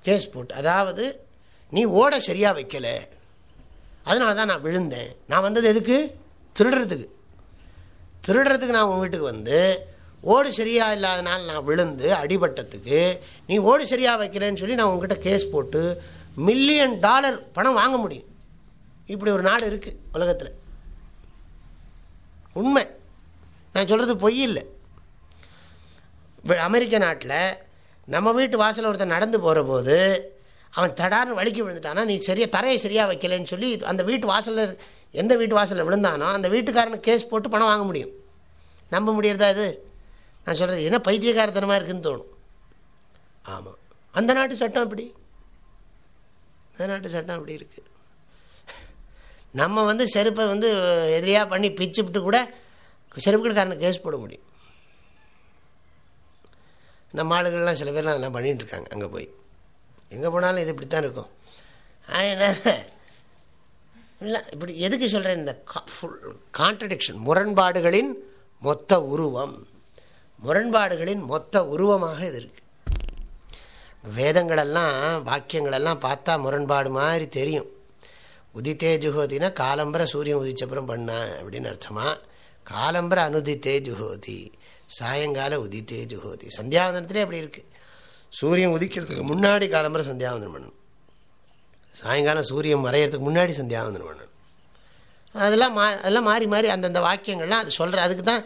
Speaker 1: கேஸ் போட்டு அதாவது நீ ஓட சரியாக வைக்கல. அதனால தான் நான் விழுந்தேன். நான் வந்தது எதுக்கு? திருடுறதுக்கு. திருடுறதுக்கு நான் உங்கள் வீட்டுக்கு வந்து ஓடு சரியாக இல்லாதனால நான் விழுந்து அடிபட்டத்துக்கு நீ ஓடு சரியாக வைக்கலன்னு சொல்லி நான் உங்ககிட்ட கேஸ் போட்டு மில்லியன் டாலர் பணம் வாங்க முடியும். இப்படி ஒரு நாடு இருக்குது உலகத்தில். உண்மை. நான் சொல்கிறது பொய் இல்லை. அமெரிக்க நாட்டில் நம்ம வீட்டு வாசல் ஒருத்தர் நடந்து போகிற போது அவன் தடார்னு வலிக்கி விழுந்துட்டானா நீ சரியாக தரையை சரியாக வைக்கலன்னு சொல்லி அந்த வீட்டு வாசலில் எந்த வீட்டு வாசலில் விழுந்தானோ அந்த வீட்டுக்காரனுக்கு கேஸ் போட்டு பணம் வாங்க முடியும். நம்ப முடியறதா இது? நான் சொல்கிறது என்ன பைத்தியகாரத்தனமாக இருக்குதுன்னு தோணும். ஆமாம் அந்த நாட்டு சட்டம் அப்படி. அந்த நாட்டு சட்டம் அப்படி இருக்குது நம்ம வந்து செருப்பை வந்து எதிரியாக பண்ணி பிச்சுவிட்டு கூட செருப்புக்காரனுக்கு கேஸ் போட முடியும். நம்ம ஆளுகள்லாம் சில பேர்லாம் அதெல்லாம் பண்ணிகிட்டு இருக்காங்க அங்கே போய். எங்கே போனாலும் இது இப்படி தான் இருக்கும் இல்லை இப்படி எதுக்கு சொல்கிறேன் இந்த ஃபுல் கான்ட்ரடிக்ஷன் முரண்பாடுகளின் மொத்த உருவம். முரண்பாடுகளின் மொத்த உருவமாக இது இருக்குது வேதங்களெல்லாம் வாக்கியங்களெல்லாம் பார்த்தா முரண்பாடு மாதிரி தெரியும். உதித்தே ஜுகோதினா காலம்பர சூரியன் உதிச்சப்புறம் பண்ண அப்படின்னு அர்த்தமா? காலம்பர அனுதித்தே ஜுகோதி சாயங்கால உதித்தே ஜுகோதி சந்தியாவந்தனத்திலே அப்படி இருக்குது சூரியன் உதிக்கிறதுக்கு முன்னாடி காலம்பரை சந்தியாவந்தனம் பண்ணணும். சாயங்காலம் சூரியன் மறையிறதுக்கு முன்னாடி சந்தியாவந்தனம் பண்ணணும். அதெல்லாம் மா அதெல்லாம் மாறி மாறி அந்தந்த வாக்கியங்கள்லாம் அது சொல்கிற அதுக்கு தான்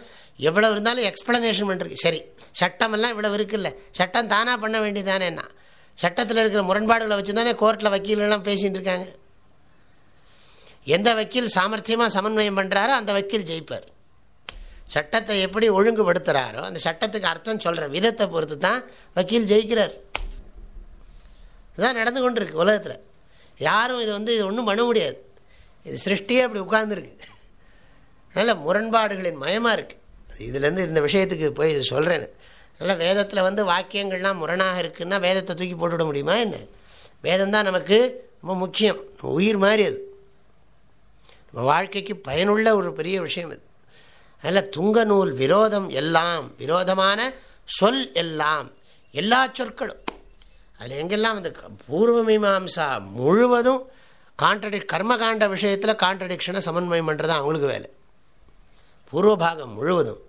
Speaker 1: எவ்வளோ இருந்தாலும் எக்ஸ்பிளனேஷன் பண்ணுறது சரி சட்டமெல்லாம் இவ்வளோ இருக்குல்ல. சட்டம் தானாக பண்ண வேண்டியதானே என்ன சட்டத்தில் இருக்கிற முரண்பாடுகளை வச்சு தானே கோர்ட்டில் வக்கீல்கள்லாம் பேசிகிட்டு இருக்காங்க. எந்த வக்கீல் சாமர்த்தியமாக சமன்வயம் பண்ணுறாரோ அந்த வக்கீல் ஜெயிப்பார். சட்டத்தை எப்படி ஒழுங்குபடுத்துகிறாரோ அந்த சட்டத்துக்கு அர்த்தம் சொல்கிற விதத்தை பொறுத்து தான் வக்கீல் ஜெயிக்கிறார். இதுதான் நடந்து கொண்டு இருக்கு உலகத்தில். யாரும் இது வந்து இது ஒன்றும் பண்ண முடியாது. இது சிருஷ்டியே அப்படி உட்கார்ந்துருக்கு. நல்ல முரண்பாடுகளின் மயமாக இருக்குது இதுலேருந்து இந்த விஷயத்துக்கு போய் சொல்கிறேன்னு அதனால் வேதத்தில் வந்து வாக்கியங்கள்லாம் முரணாக இருக்குன்னா வேதத்தை தூக்கி போட்டுவிட முடியுமா என்ன? வேதம் தான் நமக்கு ரொம்ப முக்கியம். உயிர் மாதிரி அது. நம்ம வாழ்க்கைக்கு பயனுள்ள ஒரு பெரிய விஷயம் அது. அதில் துங்க நூல் விரோதம் எல்லாம் விரோதமான சொல் எல்லாம் எல்லா சொற்களும். அதில் எங்கெல்லாம் அந்த பூர்வ மீமாம்சா முழுவதும் கான்ட்ரடிக் கர்மகாண்ட விஷயத்தில் கான்ட்ரடிக்ஷனை சமன்வயம் பண்ணுறது அவங்களுக்கு வேலை. பூர்வபாகம் முழுவதும்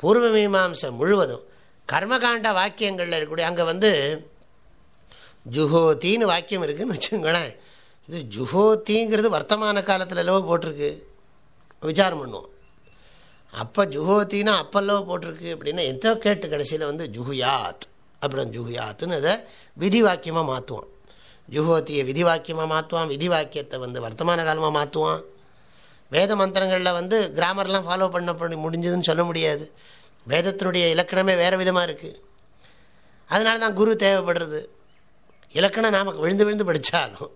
Speaker 1: பூர்வ மீமாம்சை முழுவதும் கர்மகாண்ட வாக்கியங்களில் இருக்கக்கூடிய அங்கே வந்து ஜுஹோத்தின்னு வாக்கியம் இருக்குதுன்னு வச்சுங்களேன் இது ஜுஹோத்திங்கிறது வர்த்தமான காலத்தில் எல்லவோ போட்டிருக்கு. விசாரம் பண்ணுவோம். அப்போ ஜுஹோத்தின்னா அப்பல்லவோ போட்டிருக்கு அப்படின்னா எதோ கேட்டு கடைசியில் வந்து ஜுஹுயாத். அப்புறம் ஜுஹுயாத்துன்னு அதை விதி வாக்கியமாக மாற்றுவான் ஜுஹோத்தியை விதி வாக்கியமாக மாற்றுவான் விதி வாக்கியத்தை வந்து வர்த்தமான காலமாக மாற்றுவான் வேத மந்திரங்களில் வந்து கிராமர்லாம் ஃபாலோ பண்ண முடிஞ்சதுன்னு சொல்ல முடியாது. வேதத்தினுடைய இலக்கணமே வேறு விதமாக இருக்குது அதனால தான் குரு தேவைப்படுறது. இலக்கணம் நாம் விழுந்து விழுந்து படித்தாலும்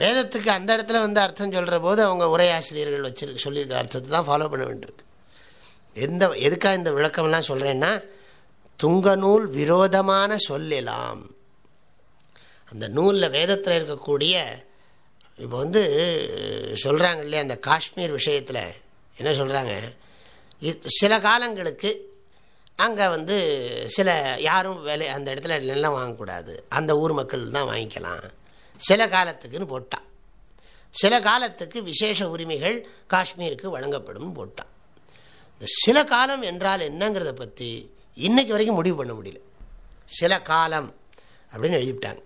Speaker 1: வேதத்துக்கு அந்த இடத்துல வந்து அர்த்தம் சொல்கிற போது அவங்க உரையாசிரியர்கள் வச்சிருக்க சொல்லியிருக்கிற அர்த்தத்தை தான் ஃபாலோ பண்ண வேண்டியிருக்கு. எந்த எதுக்காக இந்த விளக்கம்லாம் சொல்கிறேன்னா துங்க நூல் விரோதமான சொல்லலாம். அந்த நூலில் வேதத்தில் இருக்கக்கூடிய இப்போ வந்து சொல்கிறாங்க இல்லையா அந்த காஷ்மீர் விஷயத்தில் என்ன சொல்கிறாங்க சில காலங்களுக்கு அங்கே வந்து சில யாரும் வேலை அந்த இடத்துல நிலம் வாங்கக்கூடாது. அந்த ஊர் மக்கள் தான் வாங்கிக்கலாம். சில காலத்துக்குன்னு போட்டான். சில காலத்துக்கு விசேஷ உரிமைகள் காஷ்மீருக்கு வழங்கப்படும் போட்டான். சில காலம் என்றால் என்னங்கிறத பற்றி இன்றைக்கு வரைக்கும் முடிவு பண்ண முடியல. சில காலம் அப்படின்னு எழுதிவிட்டாங்க.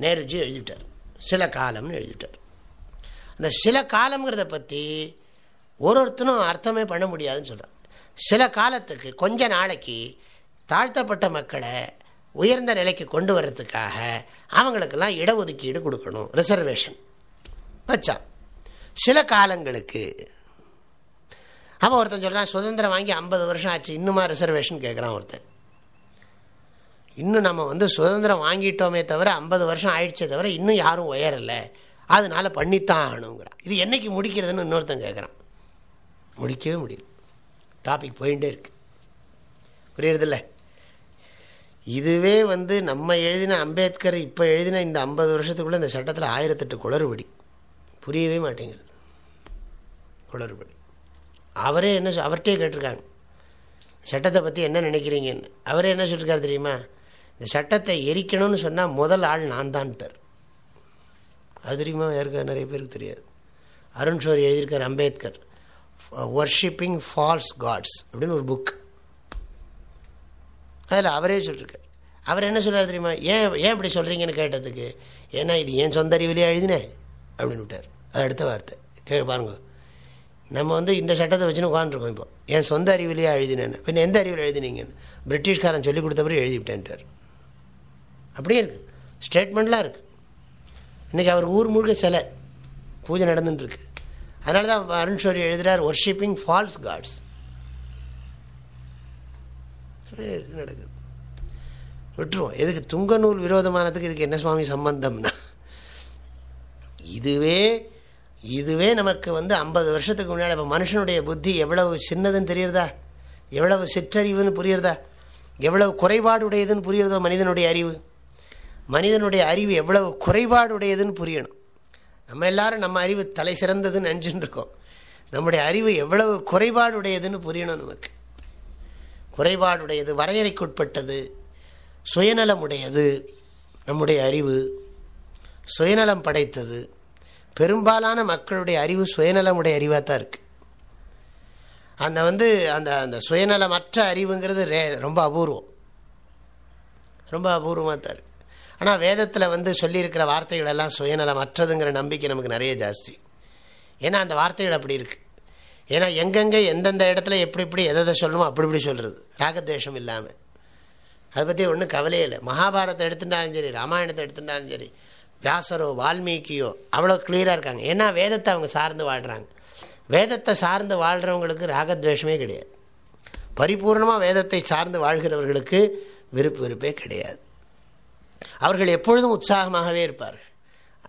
Speaker 1: நேருஜி எழுதிவிட்டார். சில காலம்னு எழுதிட்டார் அந்த சில காலங்கிறத பற்றி ஒரு ஒருத்தனும் அர்த்தமே பண்ண முடியாதுன்னு சொல்கிறான் சில காலத்துக்கு கொஞ்ச நாளைக்கு தாழ்த்தப்பட்ட மக்களை உயர்ந்த நிலைக்கு கொண்டு வர்றதுக்காக அவங்களுக்கெல்லாம் இடஒதுக்கீடு கொடுக்கணும். ரிசர்வேஷன் வச்சான் சில காலங்களுக்கு அப்போ ஒருத்தன் சொல்கிறான் சுதந்திரம் வாங்கி ஐம்பது வருஷம் ஆச்சு இன்னுமா ரிசர்வேஷன் கேட்குறான் ஒருத்தன். இன்னும் நம்ம வந்து சுதந்திரம் வாங்கிட்டோமே தவிர ஐம்பது வருஷம் ஆயிடுச்சே தவிர இன்னும் யாரும் உயரலை அதனால பண்ணித்தான் ஆகணுங்கிறான். இது என்னைக்கு முடிக்கிறதுன்னு இன்னொருத்தன் கேட்குறான் முடிக்கவே முடியல. டாபிக் போயிட்டே இருக்கு. புரியுறதில்ல? இதுவே வந்து நம்ம எழுதின அம்பேத்கர் இப்போ எழுதின இந்த ஐம்பது வருஷத்துக்குள்ளே இந்த சட்டத்தில் ஆயிரத்தெட்டு குளறுபடி. புரியவே மாட்டேங்கிறது குளறுபடி. அவரே என்ன அவர்கிட்டே கேட்டிருக்காங்க சட்டத்தை பற்றி என்ன நினைக்கிறீங்கன்னு. அவரே என்ன சொல்லியிருக்காரு தெரியுமா? இந்த சட்டத்தை எரிக்கணும்னு சொன்னால் முதல் ஆள் நான் தான்ட்டார். அது தெரியுமா? யாருக்கா நிறைய பேருக்கு தெரியாது. அருண் ஷோர் எழுதியிருக்கார் அம்பேத்கர். ஒர்ஷிப்பிங் ஃபால்ஸ் காட்ஸ் அப்படின்னு ஒரு புக் அதில் அவரே சொல்லியிருக்கார் அவர் என்ன சொல்கிறார் தெரியுமா? ஏன் ஏன் இப்படி சொல்கிறீங்கன்னு கேட்டதுக்கு? ஏன்னா இது ஏன் சொந்த அறிவிலே எழுதினேன். அப்படின்னு விட்டார். அது அடுத்த வார்த்தை. கே பாருங்கள் நம்ம வந்து இந்த சட்டத்தை வச்சுன்னு உட்காந்துருக்கோம் இப்போ. என் சொந்த அறிவிலேயே எழுதினேன்னு. பின்ன எந்த அறிவில் எழுதினீங்கன்னு? பிரிட்டிஷ்காரன் சொல்லி கொடுத்தபடி எழுதிவிட்டேன்ட்டார். அப்படியே இருக்குது ஸ்டேட்மெண்ட்லாம் இருக்குது இன்றைக்கி அவர் ஊர் முழுக்க சிலை. பூஜை நடந்துட்டுருக்கு அதனால தான் அருண்ஸ்வரி எழுதுகிறார் ஒர்ஷிப்பிங் ஃபால்ஸ் காட்ஸ் நடக்குது. விட்டுருவோம். எதுக்கு துங்கநூல் விரோதமானதுக்கு இதுக்கு என்ன சுவாமி சம்பந்தம்னா? இதுவே இதுவே நமக்கு வந்து ஐம்பது வருஷத்துக்கு முன்னாடி இப்போ மனுஷனுடைய புத்தி எவ்வளவு சின்னதுன்னு தெரியுறதா? எவ்வளவு சிற்றறிவுன்னு புரியுறதா? எவ்வளவு குறைபாடுடையதுன்னு புரியுறதோ மனிதனுடைய அறிவு? மனிதனுடைய அறிவு எவ்வளவு குறைபாடுடையதுன்னு புரியணும். நம்ம எல்லாரும் நம்ம அறிவு தலை சிறந்ததுன்னு நினச்சிட்டு இருக்கோம். நம்முடைய அறிவு எவ்வளவு குறைபாடுடையதுன்னு புரியணும் நமக்கு. குறைபாடுடையது வரையறைக்குட்பட்டது சுயநலமுடையது நம்முடைய அறிவு சுயநலம் படைத்தது பெரும்பாலான மக்களுடைய அறிவு சுயநலமுடைய அறிவாக தான் இருக்குது அந்த வந்து அந்த அந்த சுயநலமற்ற அறிவுங்கிறது ரே ரொம்ப அபூர்வம். ரொம்ப அபூர்வமாக தான் இருக்குது ஆனால் வேதத்தில் வந்து சொல்லியிருக்கிற வார்த்தைகளெல்லாம் சுயநலமற்றதுங்கிற நம்பிக்கை நமக்கு நிறைய ஜாஸ்தி. ஏன்னா அந்த வார்த்தைகள் அப்படி இருக்குது ஏன்னா எங்கெங்கே எந்தெந்த இடத்துல எப்படி எப்படி எதை எதை சொல்லணுமோ அப்படி இப்படி சொல்கிறது ராகத்வேஷம் இல்லாமல் அதை பற்றி ஒன்றும் கவலையே இல்லை. மகாபாரத்தை எடுத்துட்டாலும் சரி ராமாயணத்தை எடுத்துட்டாலும் சரி வியாசரோ வால்மீகியோ அவ்வளோ கிளியராக இருக்காங்க. ஏன்னா வேதத்தை அவங்க சார்ந்து வாழ்கிறாங்க வேதத்தை சார்ந்து வாழ்கிறவங்களுக்கு ராகத்வேஷமே கிடையாது. பரிபூர்ணமாக வேதத்தை சார்ந்து வாழ்கிறவர்களுக்கு விருப்பு விருப்பே கிடையாது. அவர்கள் எப்பொழுதும் உற்சாகமாகவே இருப்பார்கள்.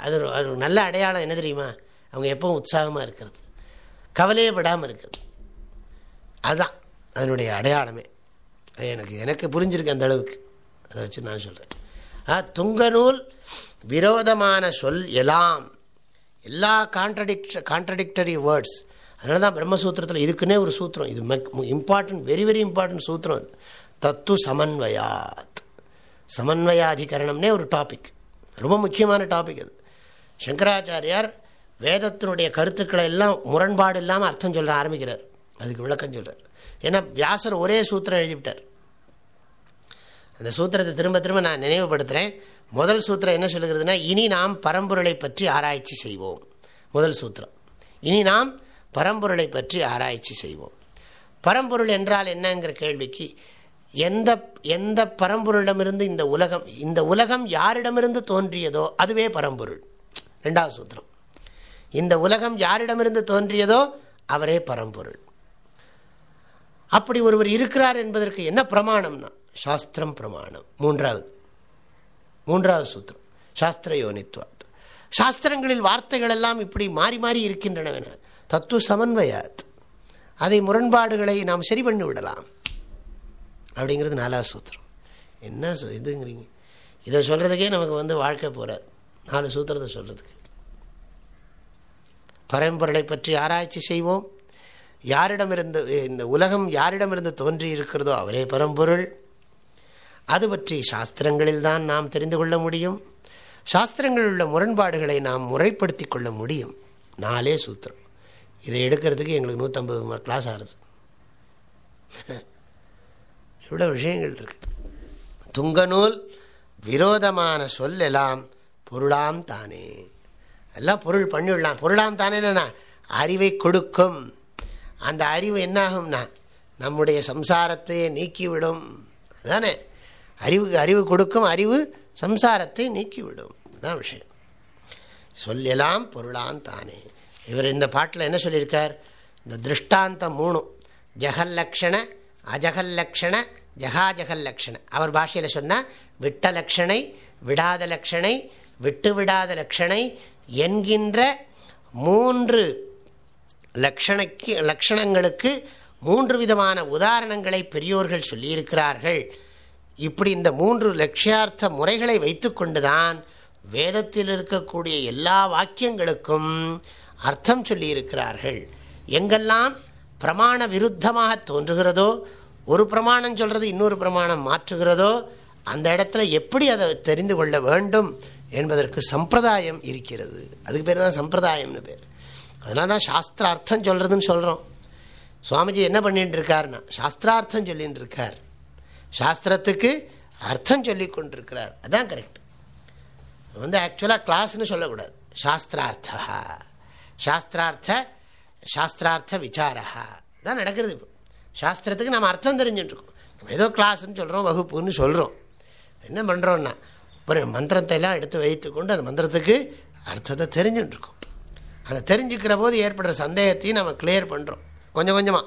Speaker 1: அது ஒரு நல்ல அடையாளம் என்ன தெரியுமா? அவங்க எப்பவும் உற்சாகமாக இருக்கிறது. கவலையே விடாமல் இருக்கிறது. அதுதான் அதனுடைய அடையாளமே. அது எனக்கு எனக்கு புரிஞ்சிருக்கு அந்த அளவுக்கு. அதை வச்சு நான் சொல்கிறேன் ஆ துங்கநூல் விரோதமான சொல் எல்லாம் எல்லா கான்ட்ரடிக்ட் கான்ட்ரடிக்டரி வேர்ட்ஸ் அதனால தான் பிரம்மசூத்திரத்தில் இதுக்குன்னே ஒரு சூத்திரம். இது இம்பார்ட்டன்ட் வெரி வெரி இம்பார்ட்டன்ட் சூத்திரம் அது. தத்து சமன்வயாத். சமன்வயாதிகரணம்னே ஒரு டாபிக் ரொம்ப முக்கியமான டாபிக் அது. சங்கராச்சாரியார் வேதத்தினுடைய கருத்துக்களை எல்லாம் முரண்பாடு இல்லாமல் அர்த்தம் சொல்ல ஆரம்பிக்கிறார். அதுக்கு விளக்கம் சொல்கிறார் ஏன்னா வியாசர் ஒரே சூத்திரம் எழுதிவிட்டார். அந்த சூத்திரத்தை திரும்ப திரும்ப நான் நினைவுபடுத்துகிறேன் முதல் சூத்திரம் என்ன சொல்லுகிறதுனா இனி நாம் பரம்பொருளை பற்றி ஆராய்ச்சி செய்வோம். முதல் சூத்திரம். இனி நாம் பரம்பொருளை பற்றி ஆராய்ச்சி செய்வோம். பரம்பொருள் என்றால் என்னங்கிற கேள்விக்கு எந்த எந்த பரம்பொருளிடமிருந்து இந்த உலகம் இந்த உலகம் யாரிடமிருந்து தோன்றியதோ அதுவே பரம்பொருள். ரெண்டாவது சூத்திரம். இந்த உலகம் யாரிடமிருந்து தோன்றியதோ அவரே பரம்பொருள். அப்படி ஒருவர் இருக்கிறார் என்பதற்கு என்ன பிரமாணம்னா சாஸ்திரம் பிரமாணம். மூன்றாவது. மூன்றாவது சூத்திரம். சாஸ்திர யோனித்வாத் சாஸ்திரங்களில் வார்த்தைகள் எல்லாம் இப்படி மாறி மாறி இருக்கின்றன தத்துவ சமன்வயாத். அதை முரண்பாடுகளை நாம் சரி பண்ணி விடலாம். அப்படிங்கிறது நாலாவது சூத்திரம். என்ன இதுங்கிறீங்க. இதை சொல்கிறதுக்கே நமக்கு வந்து வாழ்க்கை போகிறாது நாலு சூத்திரத்தை சொல்கிறதுக்கு பரம்பொருளை பற்றி ஆராய்ச்சி செய்வோம். யாரிடமிருந்து இந்த உலகம் யாரிடமிருந்து தோன்றி இருக்கிறதோ அவரே பரம்பொருள். அது பற்றி சாஸ்திரங்களில்தான் நாம் தெரிந்து கொள்ள முடியும். சாஸ்திரங்களில் உள்ள முரண்பாடுகளை நாம் முறைப்படுத்தி கொள்ள முடியும். நாலே சூத்திரம். இதை எடுக்கிறதுக்கு எங்களுக்கு நூற்றம்பது கிளாஸ் ஆகுது இவ்வளோ விஷயங்கள் இருக்கு. துங்கநூல் விரோதமான சொல் எல்லாம் பொருளாம் தானே. எல்லாம் பொருள் பண்ணிவிடலாம் பொருளாம் தானே என்னன்னா அறிவை கொடுக்கும். அந்த அறிவு என்னாகும்னா நம்முடைய சம்சாரத்தையே நீக்கிவிடும். அதானே? அறிவுக்கு அறிவு கொடுக்கும் அறிவு சம்சாரத்தை நீக்கிவிடும். தான் விஷயம். சொல்லலாம் பொருளாம் தானே. இவர் இந்த பாட்டில் என்ன சொல்லியிருக்கார்? இந்த திருஷ்டாந்தம் மூணு. ஜெகல்லக்ஷண அஜகல்லக்ஷண ஜகாஜகல்லக்ஷண. அவர் பாஷையில் சொன்னால் விட்ட லக்ஷணை விடாத லக்ஷணை விட்டு விடாத லக்ஷணை என்கின்ற மூன்று லக்ஷணைக்கு லக்ஷணங்களுக்கு மூன்று விதமான உதாரணங்களை பெரியோர்கள் சொல்லியிருக்கிறார்கள். இப்படி இந்த மூன்று லட்சியார்த்த முறைகளை வைத்துக்கொண்டுதான் வேதத்தில் இருக்கக்கூடிய எல்லா வாக்கியங்களுக்கும் அர்த்தம் சொல்லியிருக்கிறார்கள். எங்கெல்லாம் பிரமாண விருத்தமாக தோன்றுகிறதோ ஒரு பிரமாணம் சொல்கிறது இன்னொரு பிரமாணம் மாற்றுகிறதோ அந்த இடத்துல எப்படி அதை தெரிந்து கொள்ள வேண்டும் என்பதற்கு சம்பிரதாயம் இருக்கிறது. அதுக்கு பேர் தான் சம்பிரதாயம்னு பேர். அதனால தான் சாஸ்திரார்த்தம் சொல்கிறதுன்னு சொல்கிறோம் சுவாமிஜி என்ன பண்ணிட்டு இருக்காருன்னா சாஸ்திரார்த்தம் சொல்லிட்டு இருக்கார். சாஸ்திரத்துக்கு அர்த்தம் சொல்லி கொண்டிருக்கிறார். அதுதான் கரெக்ட் வந்து ஆக்சுவலாக கிளாஸ்னு சொல்லக்கூடாது. சாஸ்திரார்த்தா. சாஸ்திரார்த்த சாஸ்திரார்த்த விசாரா. தான் நடக்கிறது இப்போ. சாஸ்திரத்துக்கு நம்ம அர்த்தம் தெரிஞ்சுட்டுருக்கோம். நம்ம ஏதோ கிளாஸ்ன்னு சொல்கிறோம் வகுப்புன்னு சொல்கிறோம் என்ன பண்ணுறோன்னா ஒரு மந்திரத்தை எல்லாம் எடுத்து வைத்துக்கொண்டு அந்த மந்திரத்துக்கு அர்த்தத்தை தெரிஞ்சுட்டுருக்கோம். அதை தெரிஞ்சுக்கிற போது ஏற்படுற சந்தேகத்தையும் நம்ம கிளியர் பண்ணுறோம் கொஞ்சம் கொஞ்சமாக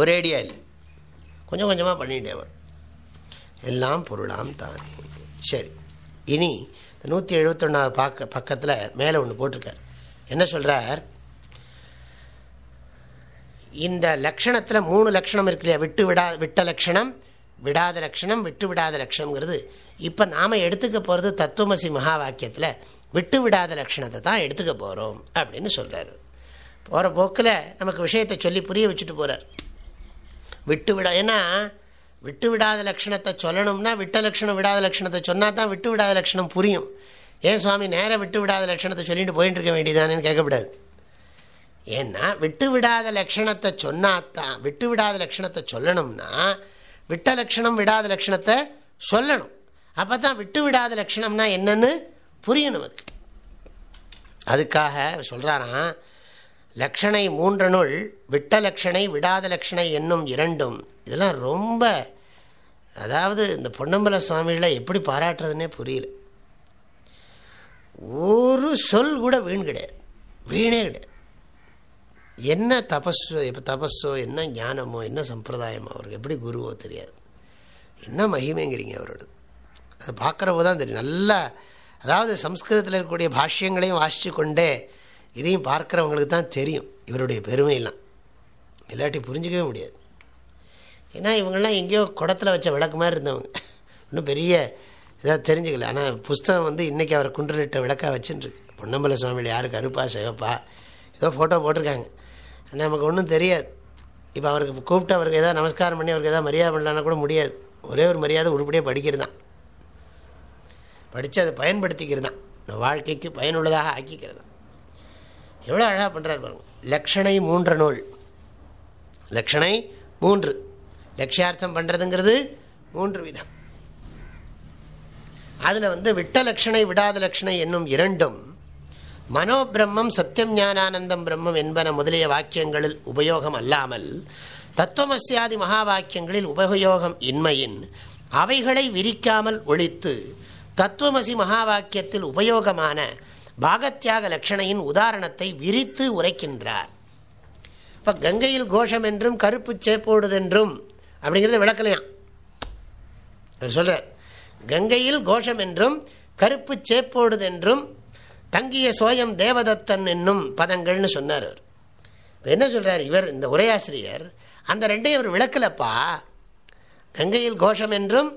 Speaker 1: ஒரே ஐடியா இல்லை. கொஞ்சம் கொஞ்சமாக பண்ணிகிட்டே வரும் எல்லாம் பொருளாம் தானே. சரி இனி நூற்றி எழுபத்தொன்னாவது பார்க்க பக்கத்தில் மேலே ஒன்று போட்டிருக்கார். என்ன சொல்கிறார் இந்த லக்ஷணத்தில் மூணு லக்ஷணம் இருக்கு இல்லையா? விட்டு விடா விட்ட லக்ஷணம் விடாத லக்ஷணம் விட்டு விடாத லட்சணங்கிறது இப்போ நாம் எடுத்துக்க போகிறது தத்துவமசி மகா வாக்கியத்தில் விட்டு விடாத லட்சணத்தை தான் எடுத்துக்க போகிறோம் அப்படின்னு சொல்கிறார் போகிற போக்கில் நமக்கு விஷயத்தை சொல்லி புரிய வச்சுட்டு போகிறார் விட்டு விட ஏன்னா விட்டு விடாத லட்சணத்தை சொல்லணும்னா விட்ட லட்சணம் விடாத லட்சணத்தை சொன்னால் தான் விட்டு விடாத லட்சணம் புரியும். ஏன் சுவாமி நேராக விட்டு விடாத லட்சணத்தை சொல்லிட்டு போயிட்டு இருக்க வேண்டியதானேன்னு கேட்கக்கூடாது. ஏன்னா விட்டு விடாத லட்சணத்தை சொன்னாதான் விட்டு விடாத லட்சணத்தை சொல்லணும்னா விட்ட லட்சணம் விடாத லட்சணத்தை சொல்லணும். அப்போ தான் விட்டு விடாத லட்சணம்னா என்னன்னு புரியும் நமக்கு. அதுக்காக சொல்கிறாராம் லக்ஷணை மூன்றனுள் விட்ட லட்சணை விடாத லட்சணை என்னும் இரண்டும் இதெல்லாம் ரொம்ப அதாவது இந்த பொன்னம்பல சுவாமிகளை எப்படி பாராட்டுறதுன்னே புரியல. ஒரு சொல் கூட வீண் கிடையாது. வீணே கிடையாது. என்ன தபஸோ இப்போ தபஸோ என்ன ஞானமோ என்ன சம்பிரதாயமோ அவருக்கு எப்படி குருவோ தெரியாது. என்ன மகிமைங்கிறீங்க அவரோட. அதை பார்க்குறப்போ தான் தெரியும். நல்லா அதாவது சம்ஸ்கிருதத்தில் இருக்கக்கூடிய பாஷ்யங்களையும் வாசித்து கொண்டே இதையும் பார்க்குறவங்களுக்கு தான் தெரியும். இவருடைய பெருமையெல்லாம். இல்லாட்டி புரிஞ்சிக்கவே முடியாது. ஏன்னா இவங்கெல்லாம் எங்கேயோ குடத்தில் வச்ச விளக்கு மாதிரி இருந்தவங்க. இன்னும் பெரிய இதாக தெரிஞ்சுக்கல. ஆனால் புஸ்தகம் வந்து இன்றைக்கி அவர் குன்றலிட்ட விளக்காக வச்சுட்டுருக்கு பொன்னம்பல சுவாமியில் யார் கருப்பா சிவப்பா ஏதோ ஃபோட்டோ போட்டிருக்காங்க. ஆனால் நமக்கு ஒன்றும் தெரியாது. இப்போ அவருக்கு கூப்பிட்டு அவருக்கு எதாவது நமஸ்காரம் பண்ணி அவருக்கு எதாவது மரியாதை பண்ணலான்னா கூட முடியாது. ஒரே ஒரு மரியாதை உருப்படியாக படிக்கிறதான் படித்து அதை பயன்படுத்திக்கிறதான் நம்ம வாழ்க்கைக்கு பயனுள்ளதாக ஆக்கிக்கிறதான் எவ்வளோ அழகாக பண்ணுறாரு பாருங்க. லக்ஷணை மூன்ற நூல். லக்ஷணை மூன்று. லட்சியார்த்தம் பண்ணுறதுங்கிறது மூன்று விதம். அதில் வந்து விட்ட லட்சணை விடாத லட்சணை என்னும் இரண்டும் மனோபிரம்மம் சத்தியம் ஞானானந்தம் பிரம்மம் என்பன முதலிய வாக்கியங்களில் உபயோகம் அல்லாமல் தத்துவமசியாதி மகா வாக்கியங்களில் உபயோகம் இன்மையின் அவைகளை விரிக்காமல் ஒழித்து தத்துவமசி மகா வாக்கியத்தில் உபயோகமான பாகத்தியாக லட்சணையின் உதாரணத்தை விரித்து உரைக்கின்றார். இப்போ கங்கையில் கோஷம் என்றும் கருப்பு சேப்போடுதென்றும் அப்படிங்கிறத விளக்கலையாம். அவர் சொல்கிறார் கங்கையில் கோஷம் என்றும் கருப்பு சேப்போடுதென்றும் தங்கிய சோயம் தேவதத்தன் என்னும் பதங்கள்னு சொன்னார் அவர். என்ன சொல்கிறார் இவர் இந்த உரையாசிரியர்? அந்த ரெண்டையும் அவர் விளக்கலப்பா. கங்கையில் கோஷம் என்றும்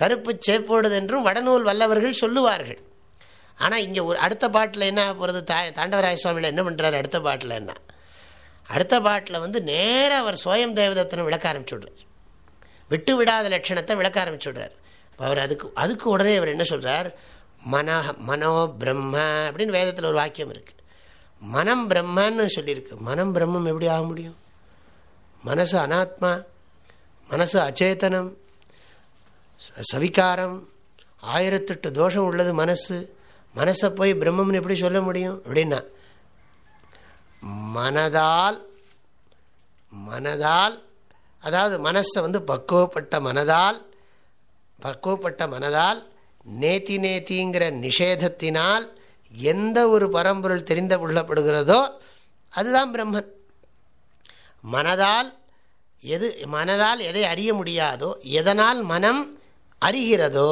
Speaker 1: கருப்பு சேப்போடுது என்றும் வடநூல் வல்லவர்கள் சொல்லுவார்கள். ஆனால் இங்கே ஒரு அடுத்த பாட்டில் என்ன போகிறது தா தாண்டவராய சுவாமியில் என்ன பண்ணுறாரு அடுத்த பாட்டில் என்ன? அடுத்த பாட்டில் வந்து நேராக அவர் சோயம் தேவதத்தனை விளக்க ஆரம்பிச்சுடுறார் விட்டு விடாத லட்சணத்தை விளக்க ஆரம்பிச்சுடுறார். அவர் அதுக்கு அதுக்கு உடனே அவர் என்ன சொல்கிறார் மன மனோ பிரம்ம அப்படின்னு வேதத்தில் ஒரு வாக்கியம் இருக்குது மனம் பிரம்மன்னு சொல்லியிருக்கு. மனம் பிரம்மம் எப்படி ஆக முடியும்? மனசு அனாத்மா மனசு அச்சேதனம் சவிகாரம் ஆயிரத்தெட்டு தோஷம் உள்ளது மனசு. மனசை போய் பிரம்மம்னு எப்படி சொல்ல முடியும்? அப்படின்னா மனதால் மனதால் அதாவது மனசை வந்து பக்குவப்பட்ட மனதால் பக்குவப்பட்ட மனதால் நேத்தி நேத்திங்கிற நிஷேதத்தினால் எந்த ஒரு பரம்பொருள் தெரிந்த கொள்ளப்படுகிறதோ அதுதான் பிரம்மன். மனதால் எது மனதால் எதை அறிய முடியாதோ எதனால் மனம் அறிகிறதோ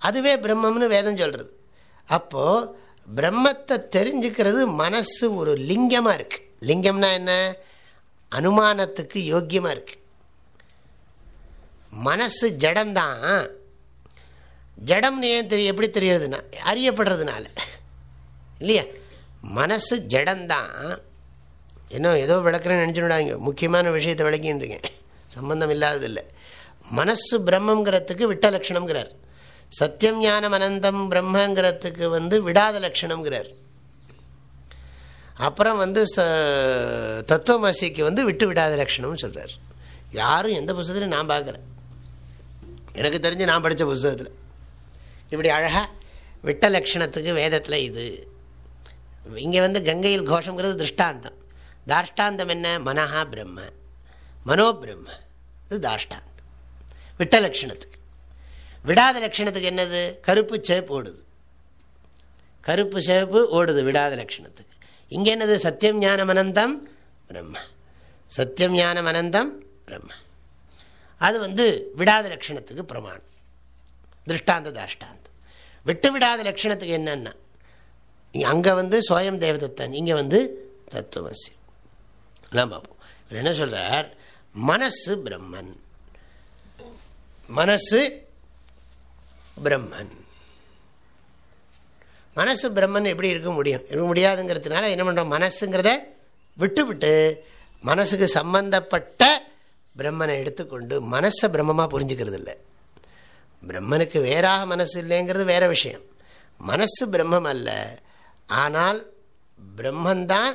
Speaker 1: அதுவே பிரம்மம்னு வேதம் சொல்கிறது அப்போது பிரம்மத்தை தெரிஞ்சுக்கிறது மனசு ஒரு லிங்கமாக இருக்குது லிங்கம்னா என்ன? அனுமானத்துக்கு யோக்கியமாக இருக்கு. மனசு ஜடம்தான். ஜடம்னு ஏன் தெரிய எப்படி தெரியறதுனா அறியப்படுறதுனால. இல்லையா? மனசு ஜடம்தான். என்ன ஏதோ விளக்குறேன்னு நினச்சுடாங்க முக்கியமான விஷயத்தை விளக்கின்றீங்க. சம்பந்தம் இல்லாததில்லை. மனசு பிரம்மங்கிறதுக்கு விட்ட லட்சணம்ங்கிறார். சத்தியம் ஞானம் அனந்தம் பிரம்மங்கிறதுக்கு வந்து விடாத லட்சணம்ங்கிறார். அப்புறம் வந்து தத்துவமசிக்கு வந்து விட்டு விடாத லட்சணம்னு சொல்கிறார் யாரும் எந்த புஸ்தகத்திலையும் நான் பார்க்கல. எனக்கு தெரிஞ்சு நான் படித்த புத்தகத்தில் இப்படி அழகாக விட்ட லட்சணத்துக்கு வேதத்தில் இது. இங்கே வந்து கங்கையில் கோஷங்கிறது திருஷ்டாந்தம். தாஷ்டாந்தம் என்ன? மனஹா பிரம்ம. மனோ பிரம்ம இது தாஷ்டாந்தம் விட்ட லட்சணத்துக்கு. விடாத லட்சணத்துக்கு என்னது? கருப்பு சேப்பு ஓடுது. கருப்பு சேப்பு ஓடுது விடாத லட்சணத்துக்கு. இங்கே என்னது சத்தியம் ஞானம் அனந்தம் பிரம்ம. சத்தியம் ஞானம் அனந்தம் பிரம்ம. அது வந்து விடாத லட்சணத்துக்கு பிரமாணம். திருஷ்டாந்த தாஷ்டாந்தம் விட்டு விடாத லட்சணத்துக்கு என்னென்ன அங்கே வந்து சோயம் தேவதத்தன் இங்கே வந்து தத்துவசி எல்லாம் பார்ப்போம் என்ன சொல்கிறார் மனசு பிரம்மன். மனசு பிரம்மன். மனசு பிரம்மன் எப்படி இருக்க முடியும்? இருக்க முடியாதுங்கிறதுனால என்ன பண்ணுறோம் மனசுங்கிறத விட்டு விட்டு மனசுக்கு சம்பந்தப்பட்ட பிரம்மனை எடுத்துக்கொண்டு மனசை பிரம்மமாக புரிஞ்சுக்கிறது இல்லை பிரம்மனுக்கு வேறாக மனசு இல்லைங்கிறது வேற விஷயம். மனசு பிரம்மம் அல்ல. ஆனால் பிரம்மந்தான்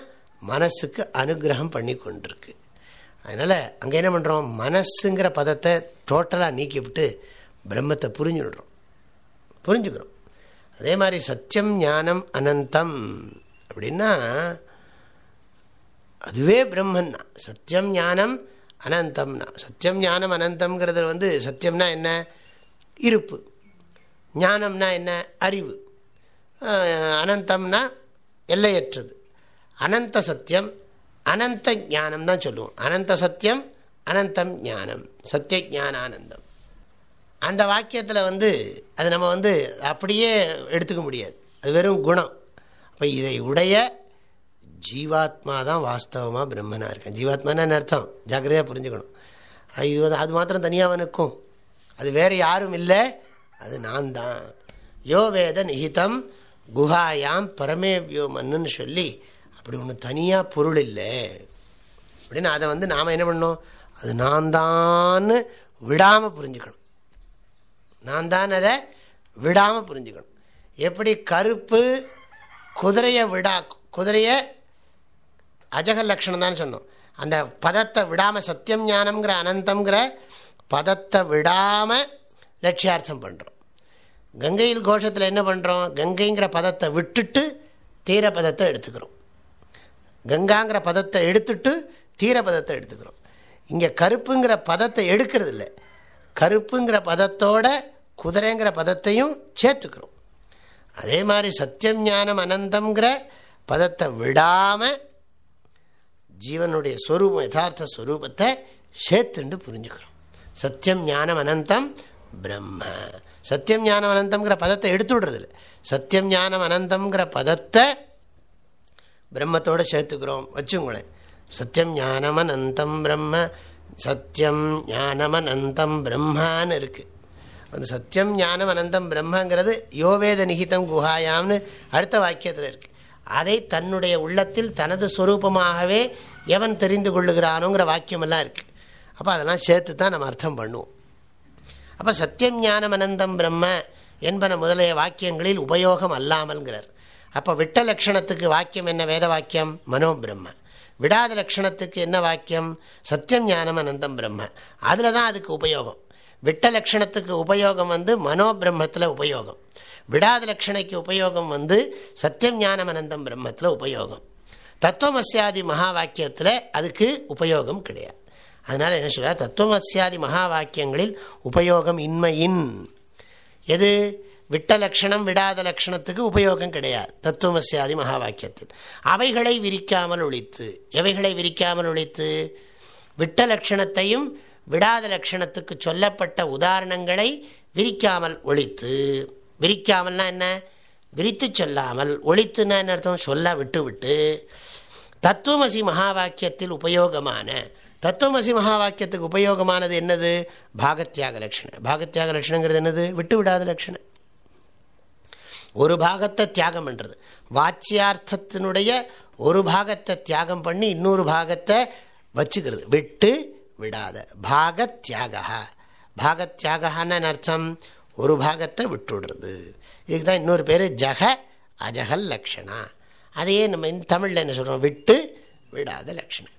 Speaker 1: மனசுக்கு அனுகிரகம் பண்ணி கொண்டிருக்கு அதனால் அங்கே என்ன பண்ணுறோம் மனசுங்கிற பதத்தை டோட்டலாக நீக்கிவிட்டு பிரம்மத்தை புரிஞ்சுடுறோம் புரிஞ்சுக்கிறோம். அதே மாதிரி சத்தியம் ஞானம் அனந்தம் அப்படின்னா அதுவே பிரம்மன்னா. சத்தியம் ஞானம் அனந்தம்னா. சத்தியம் ஞானம் அனந்தம்ங்கிறது வந்து சத்தியம்னா என்ன? இருப்பு. ஞானம்னா என்ன? அறிவு. அனந்தம்னா எல்லையற்றது. அனந்த சத்தியம் அனந்த ஞானம் தான் சொல்லுவோம். அனந்த சத்தியம் அனந்தம் ஞானம். சத்திய ஞானானந்தம். அந்த வாக்கியத்தில் வந்து அது நம்ம வந்து அப்படியே எடுத்துக்க முடியாது. அது வெறும் குணம். அப்போ இதை உடைய ஜீவாத்மா தான் வாஸ்தவமாக பிரம்மனாக இருக்கேன். ஜீவாத்மான்னு அர்த்தம்? ஜாக்கிரதையாக புரிஞ்சுக்கணும். இது வந்து அது மாத்திரம் தனியாக நிற்கும் அது வேறு யாரும் இல்லை. அது நான் தான். யோ வேத நிகிதம் குஹாயாம் பரமே வியோமன்னு சொல்லி அப்படி ஒன்று தனியாக பொருள் இல்லை. அப்படின்னு அதை வந்து நாம் என்ன பண்ணோம் அது நான் தான் விடாமல் புரிஞ்சுக்கணும். நான் தான் அதை விடாமல் புரிஞ்சுக்கணும். எப்படி கருப்பு குதிரையை விடா குதிரையை அஜக லட்சணம் தான் சொன்னோம். அந்த பதத்தை விடாமல் சத்தியம் ஞானம்ங்கிற அனந்தம்ங்கிற பதத்தை விடாமல் லட்சியார்த்தம் பண்ணுறோம் கங்கையில் கோஷத்தில் என்ன பண்ணுறோம் கங்கைங்கிற பதத்தை விட்டுட்டு தீர பதத்தை எடுத்துக்கிறோம். கங்காங்கிற பதத்தை எடுத்துட்டு தீர பதத்தை எடுத்துக்கிறோம். இங்கே கருப்புங்கிற பதத்தை எடுக்கிறது இல்லை கருப்புங்கிற பதத்தோட குதிரைங்கிற பதத்தையும் சேர்த்துக்கிறோம். அதே மாதிரி சத்தியம் ஞானம் அனந்தம்ங்கிற பதத்தை விடாமல் ஜீவனுடைய ஸ்வரூபம் யதார்த்த ஸ்வரூபத்தை சேர்த்துண்டு புரிஞ்சுக்கிறோம். சத்தியம் ஞானம் அனந்தம் பிரம்ம. சத்தியம் ஞானம் அனந்தம்ங்கிற பதத்தை எடுத்து விடுறதில்ல சத்தியம் ஞானம் அனந்தம்ங்கிற பதத்தை பிரம்மத்தோடு சேர்த்துக்கிறோம். வச்சுங்களேன். சத்தியம் ஞானமனந்தம் பிரம்ம. சத்தியம் ஞானமனந்தம் பிரம்மான்னு இருக்குது அந்த சத்தியம் ஞானம் அனந்தம் பிரம்மங்கிறது யோவேத நிகிதம் குஹாயாம்னு அடுத்த வாக்கியத்தில் இருக்குது அதை தன்னுடைய உள்ளத்தில் தனது ஸ்வரூபமாகவே எவன் தெரிந்து கொள்ளுகிறானோங்கிற வாக்கியமெல்லாம் இருக்குது அப்போ அதெல்லாம் சேர்த்து தான் நம்ம அர்த்தம் பண்ணுவோம். அப்போ சத்தியம் ஞானம் அனந்தம் பிரம்ம என்பன முதலிய வாக்கியங்களில் உபயோகம் அல்லாமல்ங்கிறார். அப்போ விட்ட லட்சணத்துக்கு வாக்கியம் என்ன? வேத வாக்கியம் மனோ பிரம்ம விடாத லட்சணத்துக்கு என்ன வாக்கியம்? சத்தியம் ஞானம் அனந்தம் பிரம்ம. அதில் தான் அதுக்கு உபயோகம். விட்ட லட்சணத்துக்கு உபயோகம் வந்து மனோபிரம்மத்தில் உபயோகம். விடாத லட்சணைக்கு உபயோகம் வந்து சத்தியம் ஞானம் அனந்தம் பிரம்மத்தில் உபயோகம். தத்துவமசியாதி மகா வாக்கியத்தில் அதுக்கு உபயோகம் கிடையாது. அதனால் என்ன சொல்கிறார் தத்துவமசியாதி மகா வாக்கியங்களில் உபயோகம் இன்மையின். எது? விட்ட லட்சணம் விடாத லட்சணத்துக்கு உபயோகம் கிடையாது. தத்துவமசியாதி மகா வாக்கியத்தில் அவைகளை விரிக்காமல் ஒழித்து. எவைகளை விரிக்காமல் ஒழித்து? விட்ட லட்சணத்தையும் விடாத லட்சணத்துக்கு சொல்லப்பட்ட உதாரணங்களை விரிக்காமல் ஒழித்து. விரிக்காமல்னா என்ன? விரித்து சொல்லாமல். ஒழித்துனா என்ன அர்த்தம்? சொல்ல விட்டு விட்டு தத்துவமசி மகா வாக்கியத்தில் உபயோகமான தத்துவமசி மகா வாக்கியத்துக்கு உபயோகமானது என்னது? பாகத்தியாக லட்சணம் பாகத்தியாக லட்சணங்கிறது என்னது? விட்டு விடாத லட்சணம். ஒரு பாகத்தை தியாகம் பண்ணுறது வாச்சியார்த்தத்தினுடைய ஒரு பாகத்தை தியாகம் பண்ணி இன்னொரு பாகத்தை வச்சுக்கிறது. விட்டு விடாத. பாகத்தியாக பாகத்தியாகான்னு அர்த்தம் ஒரு பாகத்தை விட்டுடுறது. இதுக்கு தான் இன்னொரு பேர் ஜக அஜகல் லக்ஷணா. அதையே நம்ம இந்த தமிழில் என்ன சொல்கிறோம் விட்டு விடாத லக்ஷணம்.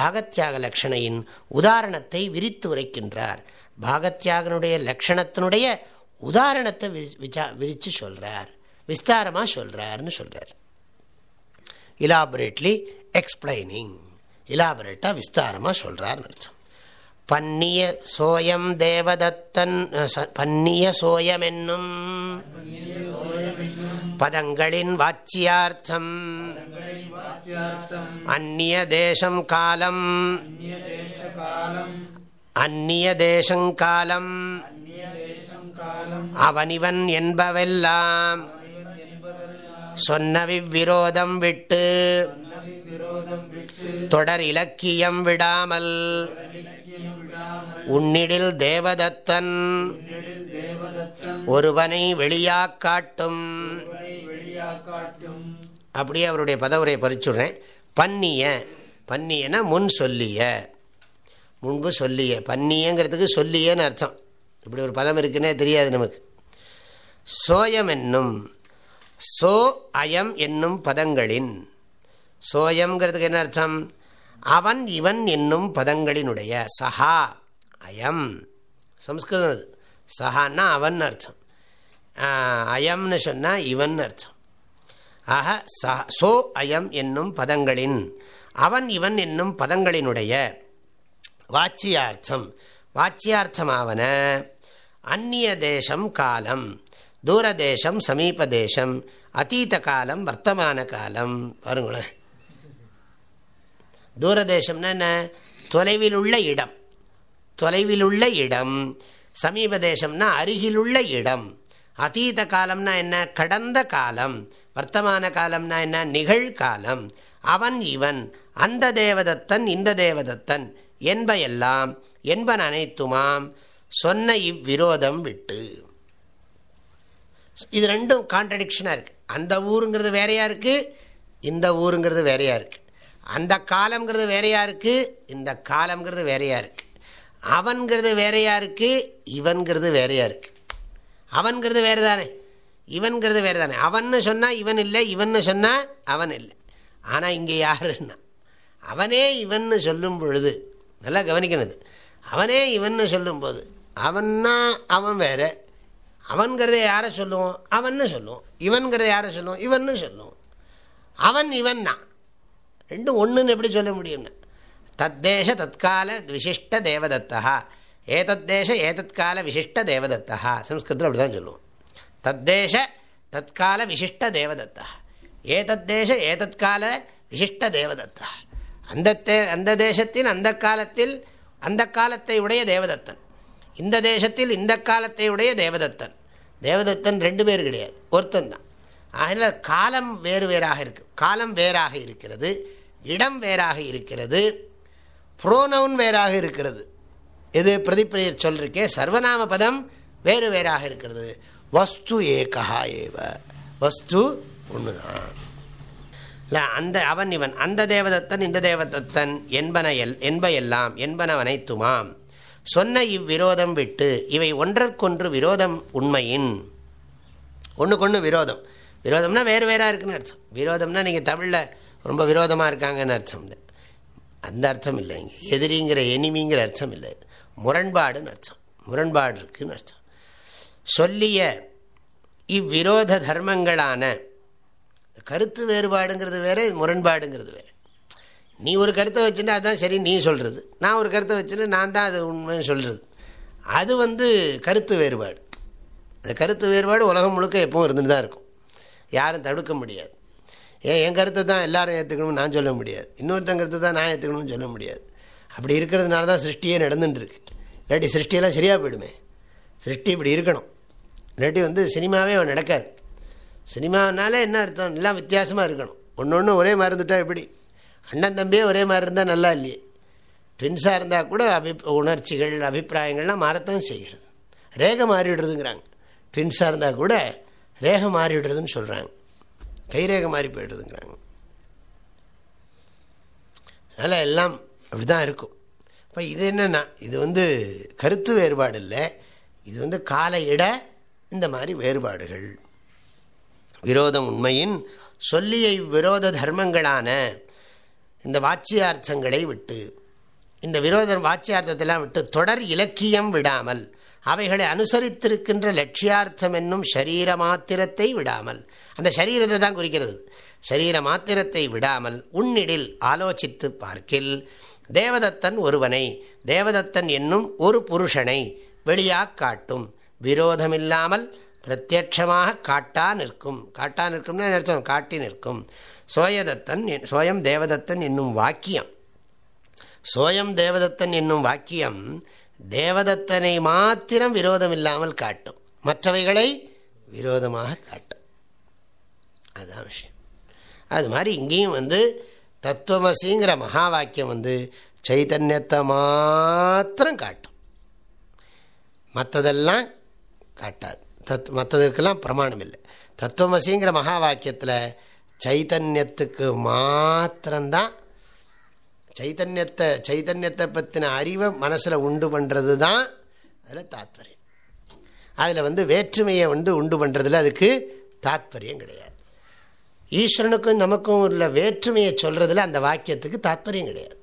Speaker 1: பாகத்யாக லக்ஷணையின் உதாரணத்தை விரித்து உரைக்கின்றார். பாகத்யாகனுடைய லக்ஷணத்தினுடைய உதாரணத்தை விச்சா விரித்து சொல்கிறார் விஸ்தாரமாக சொல்கிறார்னு சொல்கிறார் இலாபரேட்லி எக்ஸ்பிளைனிங் இலாபரேட்டாக விஸ்தாரமாக சொல்கிறார்னு அர்த்தம். பன்னிய சோயம் தேவதத்தன் பன்னிய சோயம் என்னும் பதங்களின் வாச்சியார்த்தம் அந்நிய தேசம் காலம் அந்நிய தேசங்காலம் அவனிவன் என்பவெல்லாம் சொன்ன விரோதம் விட்டு. தொடர் இலக்கியம் விடாமல். உன்னிடில் தேவதத்தன். ஒருவனை வெளியாக்காட்டும் அப்படியே அவருடைய பதவுரை பறிச்சுடுறேன். பன்னிய பன்னியனா முன் சொல்லிய. முன்பு சொல்லிய. பன்னியங்கிறதுக்கு சொல்லியன்னு அர்த்தம். இப்படி ஒரு பதம் இருக்குன்னே தெரியாது நமக்கு. சோயம் என்னும் சோ அயம் என்னும் பதங்களின். சோயம்ங்கிறதுக்கு என்ன அர்த்தம்? அவன் இவன் என்னும் பதங்களினுடைய சஹா அயம். சம்ஸ்கிருதம் அது. சஹான்னா அவன் அர்த்தம். அயம்னு சொன்னால் இவன் அர்த்தம். ஆக சோ அயம் என்னும் பதங்களின். அவன் இவன் என்னும் பதங்களினுடைய வாச்சியார்த்தம். வாச்சியார்த்தமாவன அந்நிய தேசம் காலம். தூரதேசம் சமீப தேசம் அத்தீத காலம் வர்த்தமான காலம் பாருங்களேன். தூரதேசம்னா என்ன? தொலைவில் உள்ள இடம். தொலைவில் உள்ள இடம். சமீப தேசம்னா அருகிலுள்ள இடம். அதீத காலம்னா என்ன? கடந்த காலம். வர்த்தமான காலம்னா என்ன? நிகழ்காலம். அவன் இவன் அந்த தேவதத்தன் இந்த தேவதத்தன் என்ப எல்லாம் என்பன் அனைத்துமாம் சொன்ன இவ்விரோதம் விட்டு. இது ரெண்டும் கான்ட்ரடிக்ஷனாக இருக்குது அந்த ஊருங்கிறது வேறையாக இருக்குது இந்த ஊருங்கிறது வேறையாக இருக்குது அந்த காலம்ங்கிறது வேறையாக இருக்குது இந்த காலம்ங்கிறது வேறையாக இருக்குது அவன்கிறது வேறையாக இருக்குது இவன்கிறது வேறையாக இருக்குது அவன்கிறது வேறு தானே இவன்கிறது வேறு தானே அவன்னு சொன்னால் இவன் இல்லை இவன்னு சொன்னால் அவன் இல்லை. ஆனால் இங்கே யாருன்னா? அவனே இவன்னு சொல்லும் பொழுது நல்லா கவனிக்கணுது அவனே இவன்னு சொல்லும்போது அவன்னா அவன் வேற அவன்கிறத யாரை சொல்லுவோம்? அவன்னு சொல்லுவோம். இவன்கிறத யாரை சொல்லுவோம்? இவன்னு சொல்லுவோம். அவன் இவன் தான். ரெண்டும் ஒன்றுன்னு எப்படி சொல்ல முடியும்னா? தத்தேச தற்கால விசிஷ்ட தேவதத்தா ஏதத்தேச ஏதத்கால விசிஷ்ட தேவதத்தா சம்ஸ்கிருதத்தில் அப்படி தான் சொல்லுவோம். தத்தேச தற்கால விசிஷ்ட தேவதத்தா ஏதத்தேச ஏதத்கால விசிஷ்ட தேவதத்தா அந்த தே அந்த தேசத்தின் அந்த காலத்தில் அந்த காலத்தை உடைய தேவதத்தன். இந்த தேசத்தில் இந்த காலத்தை உடைய தேவதத்தன். தேவதத்தன் ரெண்டு பேர் கிடையாது. ஒருத்தன் தான். அதனால் காலம் வேறு வேறாக இருக்கு. காலம் வேறாக இருக்கிறது. இடம் வேறாக இருக்கிறது. புரோனவுன் வேறாக இருக்கிறது. எது? பிரதிப்பிரியர் சொல்லிருக்கே சர்வநாம பதம் வேறு வேறாக இருக்கிறது. வஸ்து ஏகா ஏவ. வஸ்து ஒன்று தான் இல்லை அந்த அவன் இவன். அந்த தேவதத்தன் இந்த தேவதத்தன் என்பன எல் என்ப எல்லாம் என்பன அனைத்துமாம் சொன்ன இவ்விரோதம் விட்டு இவை ஒன்றற்கொன்று விரோதம் உண்மையின். ஒன்றுக்கொன்று விரோதம். விரோதம்னா வேறு வேறாக இருக்குன்னு அர்த்தம். விரோதம்னா நீங்கள் தமிழில் ரொம்ப விரோதமாக இருக்காங்கன்னு அர்த்தம். இல்லை அந்த அர்த்தம் இல்லை. இங்கே எதிரிங்கிற எனிமிங்கிற அர்த்தம் இல்லை. முரண்பாடுன்னு அர்த்தம். முரண்பாடு இருக்குன்னு அர்த்தம். சொல்லிய இவ்விரோத தர்மங்களான கருத்து வேறுபாடுங்கிறது வேறு முரண்பாடுங்கிறது வேறு. நீ ஒரு கருத்தை வச்சுன்னா அதுதான் சரி நீ சொல்கிறது நான் ஒரு கருத்தை வச்சுன்னு நான் தான் அது உண்மைன்னு சொல்கிறது அது வந்து கருத்து வேறுபாடு. அந்த கருத்து வேறுபாடு உலகம் முழுக்க எப்பவும் இருந்துட்டு தான் இருக்கும். யாரும் தடுக்க முடியாது. ஏன் என் கருத்தை தான் எல்லாரும் ஏற்றுக்கணும்னு நான் சொல்ல முடியாது. இன்னொருத்தன் கருத்தை தான் நான் ஏற்றுக்கணும்னு சொல்ல முடியாது. அப்படி இருக்கிறதுனால தான் சிருஷ்டியே நடந்துட்டுருக்கு இல்லாட்டி சிருஷ்டியெல்லாம் சரியாக போயிடுமே. சிருஷ்டி இப்படி இருக்கணும். இல்லாட்டி வந்து சினிமாவே நடக்காது. சினிமானாலே என்ன அர்த்தம்? எல்லாம் வித்தியாசமாக இருக்கணும். ஒன்று ஒன்று ஒரே மறந்துட்டா எப்படி? அண்ணன் தம்பியே ஒரே மாதிரி இருந்தால் நல்லா இல்லையே. ட்வின்ஸாக இருந்தால் கூட அபி உணர்ச்சிகள் அபிப்பிராயங்கள்லாம் மாறத்தான் செய்கிறது. ரேகை மாறிவிடுறதுங்கிறாங்க. ட்வின்ஸாக இருந்தால் கூட ரேகை மாறிவிடுறதுன்னு சொல்கிறாங்க கைரேகை மாறி போயிடுறதுங்கிறாங்க. அதனால் எல்லாம் அப்படி தான் இருக்கும். இப்போ இது என்னென்னா இது வந்து கருத்து வேறுபாடு இல்லை. இது வந்து கால இட இந்த மாதிரி வேறுபாடுகள். விரோதம் உண்மையின் சொல்லிய விரோத தர்மங்களான இந்த வாட்சியார்த்தங்களை விட்டு இந்த விரோத வாட்சியார்த்தத்தெல்லாம் விட்டு தொடர் இலக்கியம் விடாமல் அவைகளை அனுசரித்திருக்கின்ற லட்சியார்த்தம் என்னும் சரீர மாத்திரத்தை விடாமல் அந்த சரீரத்தை தான் குறிக்கிறது. சரீர மாத்திரத்தை விடாமல் உன்னிடில் ஆலோசித்து பார்க்கில் தேவதத்தன் ஒருவனை தேவதத்தன் என்னும் ஒரு புருஷனை வெளியாக காட்டும். விரோதமில்லாமல் பிரத்யட்சமாக காட்டா நிற்கும். காட்டா நிற்கும்னு அர்த்தம்? காட்டி நிற்கும். சோயதத்தன் சோயம் தேவதத்தன் என்னும் வாக்கியம். சோயம் தேவதத்தன் என்னும் வாக்கியம் தேவதத்தனை மாத்திரம் விரோதம் இல்லாமல் காட்டும். மற்றவைகளை விரோதமாக காட்டும். அதுதான் விஷயம். அது மாதிரி இங்கேயும் வந்து தத்துவமசிங்கிற மகா வாக்கியம் வந்து சைத்தன்யத்தை மாத்திரம் காட்டும். மற்றதெல்லாம் காட்டாது. தத் மற்றதுக்கெல்லாம் பிரமாணம் இல்லை. தத்துவமசிங்கிற மகா வாக்கியத்தில் சைத்தன்யத்துக்கு மாத்திரம்தான். சைத்தன்யத்தை சைத்தன்யத்தை பற்றின அறிவை மனசில் உண்டு பண்ணுறது தான் அதில் தாத்பரியம். அதில் வந்து வேற்றுமையை வந்து உண்டு பண்ணுறதுல அதுக்கு தாத்பரியம் கிடையாது. ஈஸ்வரனுக்கும் நமக்கும் உள்ள வேற்றுமையை சொல்கிறதுல அந்த வாக்கியத்துக்கு தாத்பரியம் கிடையாது.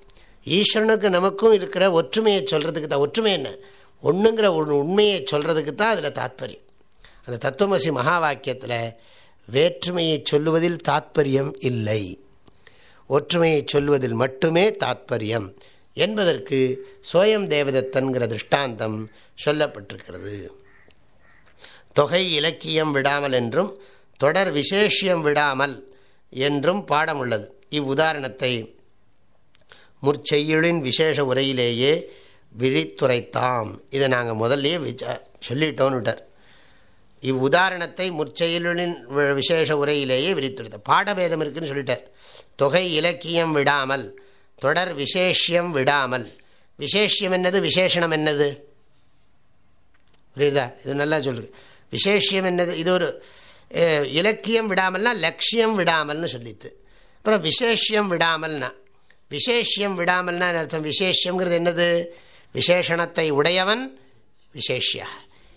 Speaker 1: ஈஸ்வரனுக்கு நமக்கும் இருக்கிற ஒற்றுமையை சொல்கிறதுக்கு தான் ஒற்றுமை என்ன? ஒன்றுங்கிற ஒரு உண்மையை சொல்கிறதுக்கு தான் அதில் தாத்பரியம். அந்த தத்துவமசி மகா வாக்கியத்தில் வேற்றுமையை சொல்லுவதில் தாத்பரியம் இல்லை. ஒற்றுமையை சொல்வதில் மட்டுமே தாத்பரியம் என்பதற்கு சோயம் தேவதத்தன்கிற திருஷ்டாந்தம் சொல்லப்பட்டிருக்கிறது. தொகை இலக்கியம் விடாமல் என்றும் தொடர் விசேஷியம் விடாமல் என்றும் பாடம் உள்ளது இவ்வுதாரணத்தை முற்செய்யுளின் விசேஷ உரையிலேயே விழித்துரைத்தாம். இதை நாங்கள் முதல்லையே விச்சா சொல்லிட்டோன்னு விட்டார். இவ்வுதாரணத்தை முற்செயலின் விசேஷ உரையிலேயே விரித்துள்ளது. பாடபேதம் இருக்குன்னு சொல்லிட்டார். தொகை இலக்கியம் விடாமல் தொடர் விசேஷியம் விடாமல். விசேஷியம் என்னது? விசேஷணம் என்னது? புரியுதா? இது நல்லா சொல்லுங்க. விசேஷியம் என்னது? இது ஒரு இலக்கியம் விடாமல்னா லட்சியம் விடாமல்னு சொல்லித்து. அப்புறம் விசேஷியம் விடாமல்னா. விசேஷியம் விடாமல்னா அர்த்தம்? விசேஷியம்ங்கிறது என்னது? விசேஷணத்தை உடையவன் விசேஷியா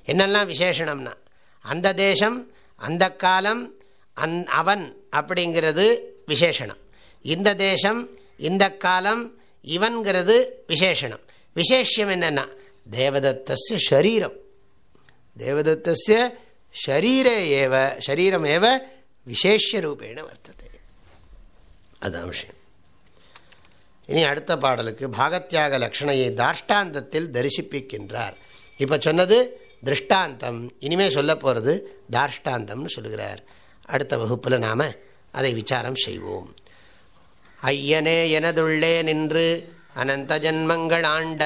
Speaker 1: என்னெல்லாம் விசேஷணம்னா? அந்த தேசம் அந்த காலம் அந் அவன் அப்படிங்கிறது விசேஷணம். இந்த தேசம் இந்த காலம் இவன்கிறது விசேஷணம். விசேஷம் என்னென்னா தேவதத்தஸ்ய ஷரீரம். தேவதத்தஸ்ய ஷரீரே ஏவ ஷரீரம் ஏவ விசேஷ ரூபேண வர்த்தது. அதுதான் விஷயம். இனி அடுத்த பாடலுக்கு பாகத்தியாக லக்ஷணையை தாஷ்டாந்தத்தில் தரிசிப்பிக்கின்றார். இப்போ சொன்னது திருஷ்டாந்தம். இனிமே சொல்ல போகிறது தார்ஷ்டாந்தம்னு சொல்லுகிறார். அடுத்த வகுப்பில் நாம் அதை விசாரம் செய்வோம். ஐயனே எனதுள்ளே நின்று அனந்த ஜன்மங்கள் ஆண்ட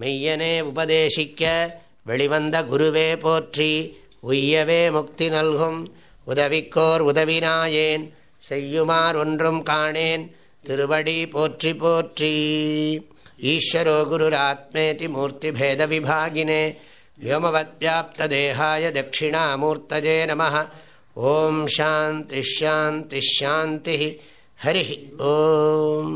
Speaker 1: மெய்யனே உபதேசிக்க வெளிவந்த குருவே போற்றி உய்யவே முக்தி நல்கும். உதவிக்கோர் உதவினாயேன் செய்யுமார் ஒன்றும் காணேன் திருவடி போற்றி போற்றி. ஈஸ்வரோ குருராத்மேதி மூர்த்தி பேத விபாகினே व्योमवद्व्याप्तदेहाय दक्षिणामूर्तजे नमः ॐ शान्तिश्शान्तिश्शान्तिः हरिः ॐ